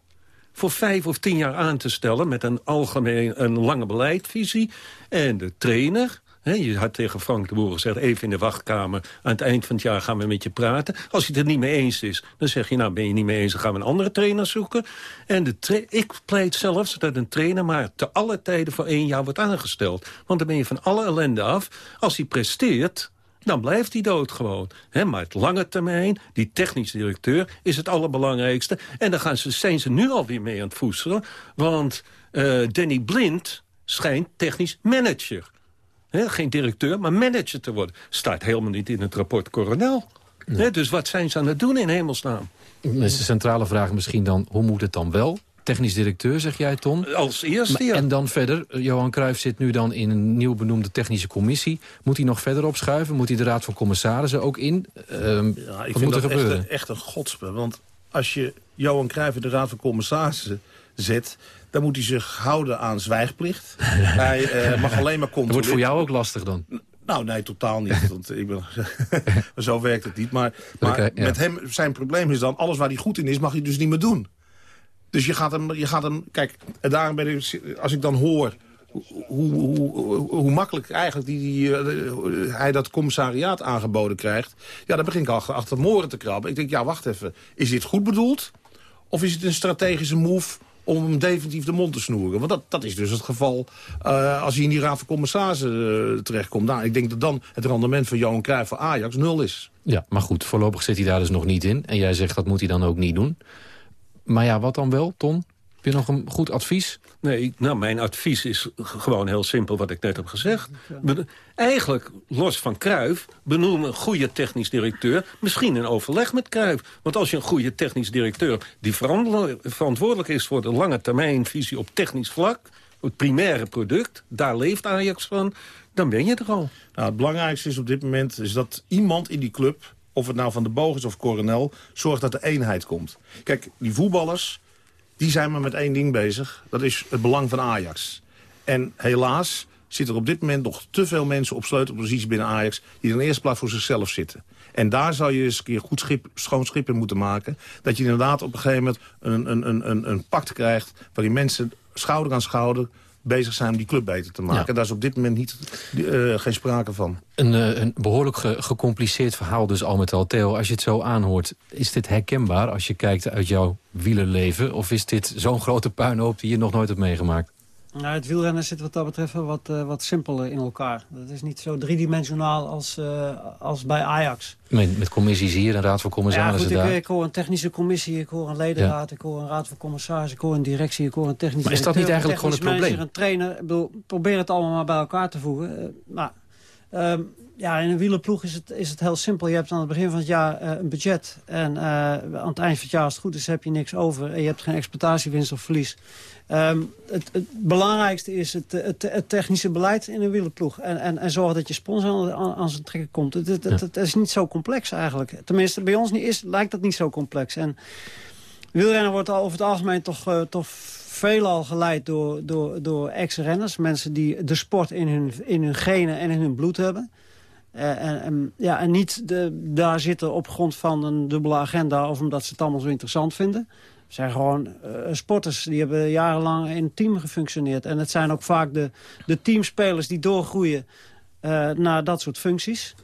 voor vijf of tien jaar aan te stellen... met een algemeen, een lange beleidvisie. En de trainer, je had tegen Frank de Boer gezegd, even in de wachtkamer... aan het eind van het jaar gaan we met je praten. Als hij het er niet mee eens is, dan zeg je... nou, ben je niet mee eens, dan gaan we een andere trainer zoeken. En de ik pleit zelfs dat een trainer maar te alle tijden voor één jaar wordt aangesteld. Want dan ben je van alle ellende af. Als hij presteert, dan blijft hij dood gewoon. maar het lange termijn, die technisch directeur, is het allerbelangrijkste. En daar gaan ze, zijn ze nu alweer mee aan het voesteren. Want uh, Danny Blind schijnt technisch manager hè, geen directeur, maar manager te worden. Staat helemaal niet in het rapport Coronel. Hè, dus wat zijn ze aan het doen in hemelsnaam? Dat is de centrale vraag misschien dan, hoe moet het dan wel? Technisch directeur, zeg jij, Ton? Als eerste, Maar- ja. En dan verder, eh, Johan Cruijff zit nu dan in een nieuw benoemde technische commissie. Moet hij nog verder opschuiven? Moet hij de raad van commissarissen ook in? Ehm, Ja, ik wat vind moet er dat echt, echt een godspe. Want als je Johan Cruijff in de Raad van Commissarissen zet... dan moet hij zich houden aan zwijgplicht. hij eh, mag alleen maar Dat controleren. wordt voor jou ook lastig dan. Nou, nee, totaal niet. Want ik ben, zo werkt het niet. Maar, maar ja. met hem, zijn probleem is dan... alles waar hij goed in is, mag hij dus niet meer doen. Dus je gaat hem... Je gaat hem kijk, en daarom ben ik... Als ik dan hoor hoe, hoe, hoe, hoe makkelijk eigenlijk die, die, eh, hij dat commissariaat aangeboden krijgt... ja, dan begin ik al achter moren te krabben. Ik denk, ja, wacht even. Is dit goed bedoeld? Of is het een strategische move om hem definitief de mond te snoeren? Want dat, dat is dus het geval eh, als hij in die raad van commissarissen eh, terechtkomt. Nou, ik denk dat dan het rendement van Johan Cruijff voor Ajax nul is. Ja, maar goed, voorlopig zit hij daar dus nog niet in. En jij zegt dat moet hij dan ook niet doen. Maar ja, wat dan wel, Ton? Heb je nog een goed advies? Nee, nou, mijn advies is gewoon heel simpel wat ik net heb gezegd. Be- Eigenlijk, los van Kruif, benoem een goede technisch directeur... misschien in overleg met Kruif. Want als je een goede technisch directeur... die verantwo- verantwoordelijk is voor de lange termijnvisie op technisch vlak... het primaire product, daar leeft Ajax van... dan ben je er al. Nou, het belangrijkste is op dit moment is dat iemand in die club... of het nou Van de Boog is of Coronel, zorgt dat er eenheid komt. Kijk, die voetballers, die zijn maar met één ding bezig. Dat is het belang van Ajax. En helaas zitten er op dit moment nog te veel mensen op sleutelposities binnen Ajax... die in de eerste plaats voor zichzelf zitten. En daar zou je eens een keer goed schip, schoon schip in moeten maken. Dat je inderdaad op een gegeven moment een, een, een, een, een krijgt... waar die mensen schouder aan schouder bezig zijn om die club beter te maken. Ja. Daar is op dit moment niet, eh, geen sprake van. Een, eh, een behoorlijk ge- gecompliceerd verhaal dus al met al. Theo, als je het zo aanhoort, is dit herkenbaar als je kijkt uit jouw wielerleven? Of is dit zo'n grote puinhoop die je nog nooit hebt meegemaakt? Nou, het wielrennen zit wat dat betreft wat, eh, wat simpeler in elkaar. Dat is niet zo driedimensionaal als, eh, als bij Ajax. Met, met commissies hier, een raad van Ja, commissarissen goed, ik, daar. ik hoor een technische commissie, ik hoor een ledenraad, ik hoor een raad van commissarissen, ik hoor een directie, ik hoor een technisch Maar is dat niet eigenlijk gewoon het manager, een trainer. Ik bedoel, probeer het allemaal maar bij elkaar te voegen. Eh, maar ehm, ja, in een wielerploeg is het, is het heel simpel. Je hebt aan het begin van het jaar eh, een budget. En eh, aan het eind van het jaar, als het goed is, heb je niks over. En je hebt geen exploitatiewinst of verlies. Ehm, het, het belangrijkste is het, het, het technische beleid in een wielerploeg. En, en, en zorgen dat je sponsor aan, aan, zijn trekken komt. Het, het, het, het is niet zo complex eigenlijk. Tenminste, bij ons niet is, lijkt dat niet zo complex. En wielrennen wordt al over het algemeen toch, eh, toch veelal geleid door, door, door ex-renners. Mensen die de sport in hun, in hun genen en in hun bloed hebben. Eh, en, en, ja, en niet de, daar zitten op grond van een dubbele agenda... of omdat ze het allemaal zo interessant vinden. Het zijn gewoon eh, sporters die hebben jarenlang in een team gefunctioneerd. En het zijn ook vaak de, de teamspelers die doorgroeien eh, naar dat soort functies.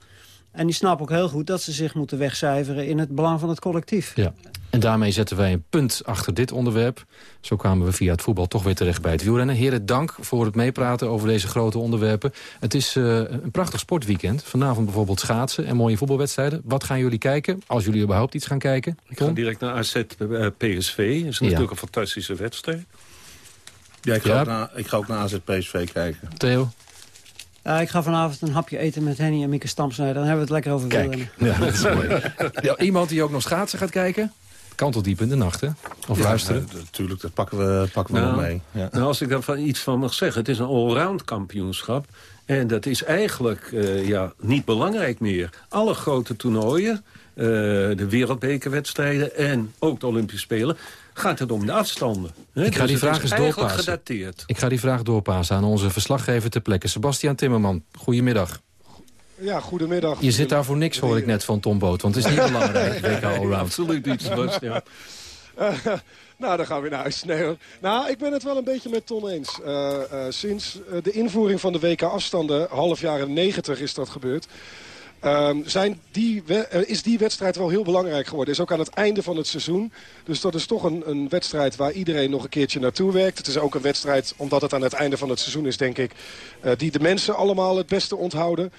En die snappen ook heel goed dat ze zich moeten wegcijferen... in het belang van het collectief. Ja. En daarmee zetten wij een punt achter dit onderwerp. Zo kwamen we via het voetbal toch weer terecht bij het wielrennen. Heren, dank voor het meepraten over deze grote onderwerpen. Het is eh, een prachtig sportweekend. Vanavond bijvoorbeeld schaatsen en mooie voetbalwedstrijden. Wat gaan jullie kijken, als jullie überhaupt iets gaan kijken? Ik ga direct naar AZ eh, PSV. Dat is Ja. natuurlijk een fantastische wedstrijd. Ja, ik ga, Ja. Ook, naar, ik ga ook naar AZ PSV kijken. Theo? Eh, ik ga vanavond een hapje eten met Henny en Mieke Stamsnijder. Dan hebben we het lekker over wielrennen. Ja, dat is mooi. Ja, iemand die ook nog schaatsen gaat kijken? Kanteldiep in de nacht, hè? Of Ja, luisteren? natuurlijk, dat pakken we, pakken we Nou, nog mee. Ja. Nou, als ik daar van iets van mag zeggen, het is een allround kampioenschap. En dat is eigenlijk eh, ja, niet belangrijk meer. Alle grote toernooien, eh, de wereldbekerwedstrijden en ook de Olympische Spelen... gaat het om de afstanden. hè. Ik ga Dus die vraag eens doorpassen. gedateerd. Ik ga die vraag doorpassen aan onze verslaggever ter plekke. Sebastian Timmerman, goedemiddag. Ja, goedemiddag. Je zit daar voor niks, hoor ik net van Tom Boot. Want het is niet belangrijk, WK Allround. Absoluut niet, Sebastian. Eh, nou, dan gaan we naar huis. Nee, hoor. Nou, ik ben het wel een beetje met Ton eens. Eh, eh, sinds de invoering van de WK-afstanden, half jaren 90 is dat gebeurd... Ehm, zijn die eh, is die wedstrijd wel heel belangrijk geworden. Is ook aan het einde van het seizoen. Dus dat is toch een, een wedstrijd waar iedereen nog een keertje naartoe werkt. Het is ook een wedstrijd, omdat het aan het einde van het seizoen is, denk ik... eh, die de mensen allemaal het beste onthouden.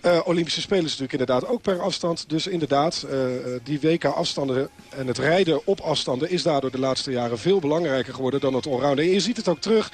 Eh, Olympische Spelen is natuurlijk inderdaad ook per afstand. Dus inderdaad, die WK-afstanden en het rijden op afstanden... is daardoor de laatste jaren veel belangrijker geworden dan het allrounden. En je ziet het ook terug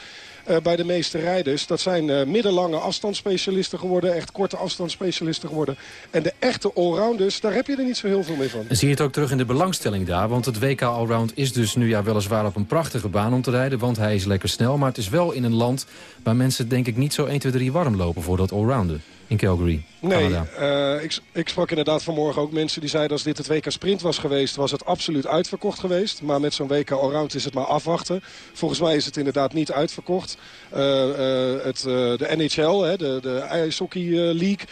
bij de meeste rijders. Dat zijn uh, middellange afstandsspecialisten geworden. Echt korte afstandsspecialisten geworden. En de echte allrounders, daar heb je er niet zo heel veel mee van. En zie je het ook terug in de belangstelling daar? Want het WK Allround is dus nu ja weliswaar op een prachtige baan om te rijden. Want hij is lekker snel. Maar het is wel in een land waar mensen denk ik niet zo 1, 2, 3 warm lopen voor dat allrounden in Calgary. Nee, uh, ik, ik, sprak inderdaad vanmorgen ook mensen die zeiden... als dit het WK Sprint was geweest, was het absoluut uitverkocht geweest. Maar met zo'n WK Allround is het maar afwachten. Volgens mij is het inderdaad niet uitverkocht. Uh, uh, het, de NHL, hè, de, de IJshockey League...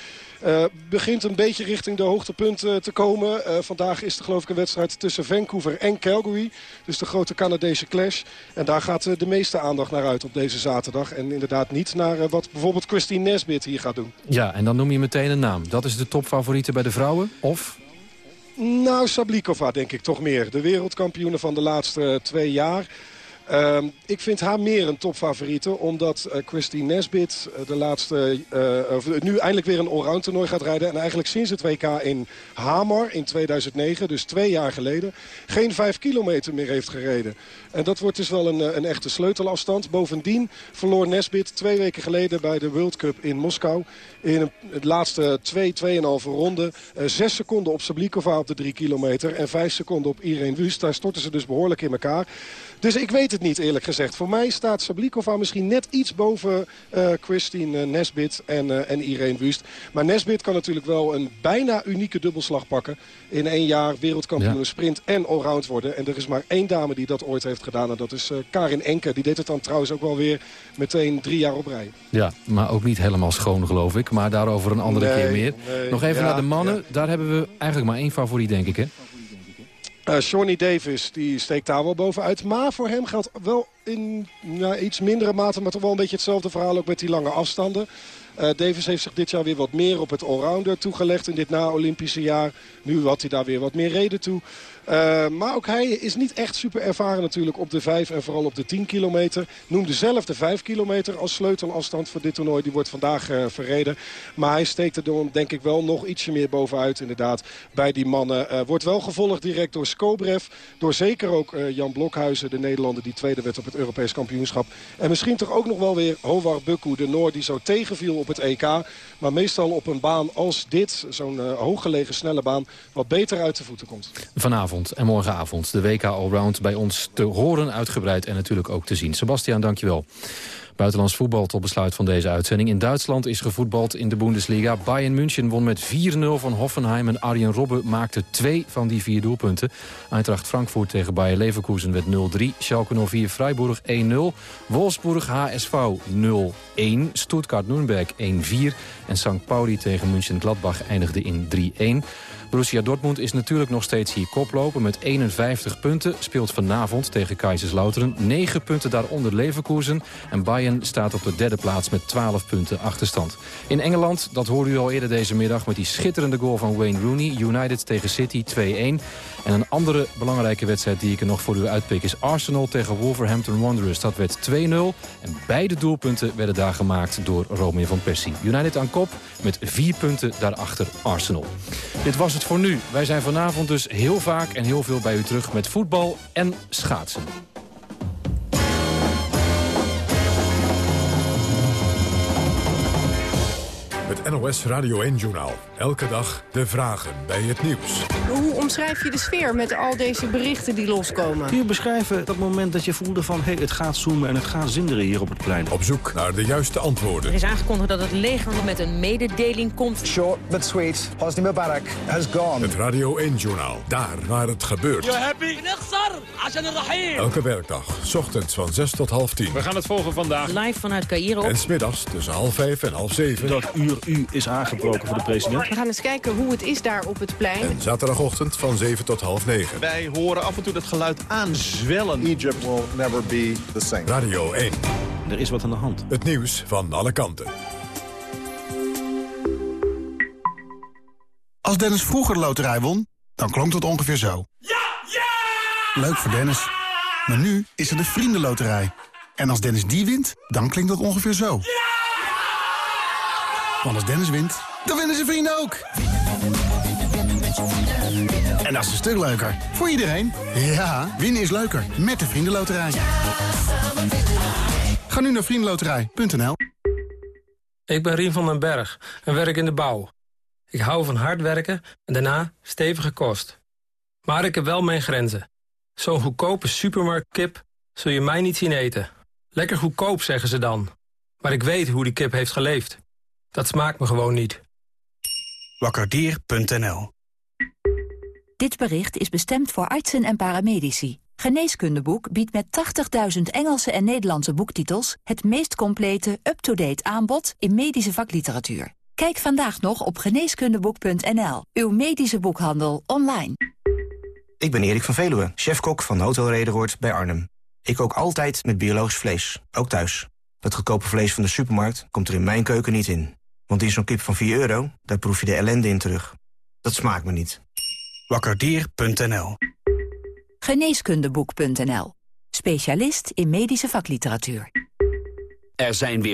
Uh, begint een beetje richting de hoogtepunten te komen. Uh, vandaag is er geloof ik een wedstrijd tussen Vancouver en Calgary. Dus de grote Canadese clash. En daar gaat de meeste aandacht naar uit op deze zaterdag. En inderdaad niet naar wat bijvoorbeeld Christine Nesbit hier gaat doen. Ja, en dan noem je meteen een naam. Dat is de topfavoriete bij de vrouwen? Of... Nou, Sablikova denk ik toch meer. De wereldkampioene van de laatste twee jaar. Uh, ik vind haar meer een topfavoriete. Omdat uh, Christine Nesbit uh, de laatste, uh, nu eindelijk weer een allround toernooi gaat rijden. En eigenlijk sinds het WK in Hamar in 2009, dus twee jaar geleden... geen vijf kilometer meer heeft gereden. En dat wordt dus wel een, een echte sleutelafstand. Bovendien verloor Nesbit twee weken geleden bij de World Cup in Moskou... in de laatste twee, tweeënhalve ronde... zes seconden op Sablikova op de drie kilometer... en vijf seconden op Irene Wust. Daar stortten ze dus behoorlijk in elkaar. Dus ik weet het niet eerlijk gezegd. Voor mij staat Sablikova misschien net iets boven uh, Christine Nesbit en, uh, en Irene Wust. Maar Nesbit kan natuurlijk wel een bijna unieke dubbelslag pakken. In één jaar wereldkampioen ja. sprint en allround worden. En er is maar één dame die dat ooit heeft gedaan. En dat is uh, Karin Enke. Die deed het dan trouwens ook wel weer meteen drie jaar op rij. Ja, maar ook niet helemaal schoon geloof ik. Maar daarover een andere nee, keer meer. Nee, Nog even ja, naar de mannen. Ja. Daar hebben we eigenlijk maar één favoriet denk ik hè? Uh, Shawnee Davis die steekt daar wel bovenuit. Maar voor hem geldt wel in iets mindere mate... maar toch wel een beetje hetzelfde verhaal ook met die lange afstanden. Uh, Davis heeft zich dit jaar weer wat meer op het allrounder toegelegd in dit na-Olympische jaar. Nu had hij daar weer wat meer reden toe. Uh, maar ook hij is niet echt super ervaren natuurlijk op de 5 en vooral op de 10 kilometer. Noemde zelf de 5 kilometer als sleutelafstand voor dit toernooi. Die wordt vandaag uh, verreden. Maar hij steekt er dan denk ik wel nog ietsje meer bovenuit inderdaad bij die mannen. Uh, wordt wel gevolgd direct door Skobrev. Door zeker ook Jan Blokhuizen, de Nederlander die tweede werd op het Europees kampioenschap. En misschien toch ook nog wel weer Howar Bukku, de Noor die zo tegenviel op het EK. Maar meestal op een baan als dit, zo'n hooggelegen snelle baan, wat beter uit de voeten komt. Vanavond en morgenavond de WK Allround bij ons te horen, uitgebreid en natuurlijk ook te zien. Sebastian, dankjewel. Buitenlands voetbal tot besluit van deze uitzending. In Duitsland is gevoetbald in de Bundesliga. Bayern München won met 4-0 van Hoffenheim en Arjen Robben maakte twee van die vier doelpunten. Eintracht Frankfurt tegen Bayer Leverkusen werd 0-3. Schalke 04 Freiburg 1-0. Wolfsburg HSV 0-1. Stuttgart-Nürnberg 1-4. En St. Pauli tegen München-Gladbach eindigde in 3-1. Borussia Dortmund is natuurlijk nog steeds hier koploper met 51 punten. Speelt vanavond tegen Kaiserslautern. 9 punten daaronder Leverkusen. En Bayern staat op de derde plaats met 12 punten achterstand. In Engeland, dat hoorde u al eerder deze middag... met die schitterende goal van Wayne Rooney. United tegen City 2-1. En een andere belangrijke wedstrijd die ik er nog voor u uitpik... is Arsenal tegen Wolverhampton Wanderers. Dat werd 2-0. En beide doelpunten werden daar gemaakt door Romeo van Persie. United aan kop met 4 punten daarachter Arsenal. Dit was het voor nu. Wij zijn vanavond dus heel vaak en heel veel bij u terug met voetbal en schaatsen. Het NOS Radio 1-journaal. Elke dag de vragen bij het nieuws. Hoe omschrijf je de sfeer met al deze berichten die loskomen? Kun je beschrijven dat moment dat je voelde van... hé, hey, het gaat zoomen en het gaat zinderen hier op het plein? Op zoek naar de juiste antwoorden. Er is aangekondigd dat het leger met een mededeling komt. Short but sweet. Hosni Mubarak has gone. Het Radio 1-journaal. Daar waar het gebeurt. You happy? Elke werkdag. S ochtends van 6 tot half 10. We gaan het volgen vandaag. Live vanuit Cairo. En smiddags tussen half 5 en half 7. Dat uur u is aangebroken voor de president. We gaan eens kijken hoe het is daar op het plein. En zaterdagochtend van 7 tot half 9. Wij horen af en toe dat geluid aanzwellen. Egypt will never be the same. Radio 1. Er is wat aan de hand. Het nieuws van alle kanten. Als Dennis vroeger de loterij won, dan klonk het ongeveer zo. Ja! Ja! Leuk voor Dennis. Maar nu is er de Vriendenloterij. En als Dennis die wint, dan klinkt dat ongeveer zo. Ja! Want als Dennis wint, dan winnen zijn vrienden ook. En dat is een stuk leuker. Voor iedereen. Ja, winnen is leuker. Met de Vriendenloterij. Ga nu naar vriendenloterij.nl. Ik ben Rien van den Berg en werk in de bouw. Ik hou van hard werken en daarna stevige kost. Maar ik heb wel mijn grenzen. Zo'n goedkope supermarktkip zul je mij niet zien eten. Lekker goedkoop, zeggen ze dan. Maar ik weet hoe die kip heeft geleefd. Dat smaakt me gewoon niet. Wakkerdier.nl Dit bericht is bestemd voor artsen en paramedici. Geneeskundeboek biedt met 80.000 Engelse en Nederlandse boektitels... het meest complete, up-to-date aanbod in medische vakliteratuur. Kijk vandaag nog op geneeskundeboek.nl. Uw medische boekhandel online. Ik ben Erik van Veluwe, chefkok van Hotel Rederoord bij Arnhem. Ik kook altijd met biologisch vlees, ook thuis. Dat goedkope vlees van de supermarkt komt er in mijn keuken niet in. Want in zo'n kip van 4 euro, daar proef je de ellende in terug. Dat smaakt me niet. Wakkerdier.nl Geneeskundeboek.nl. Specialist in medische vakliteratuur. Er zijn weer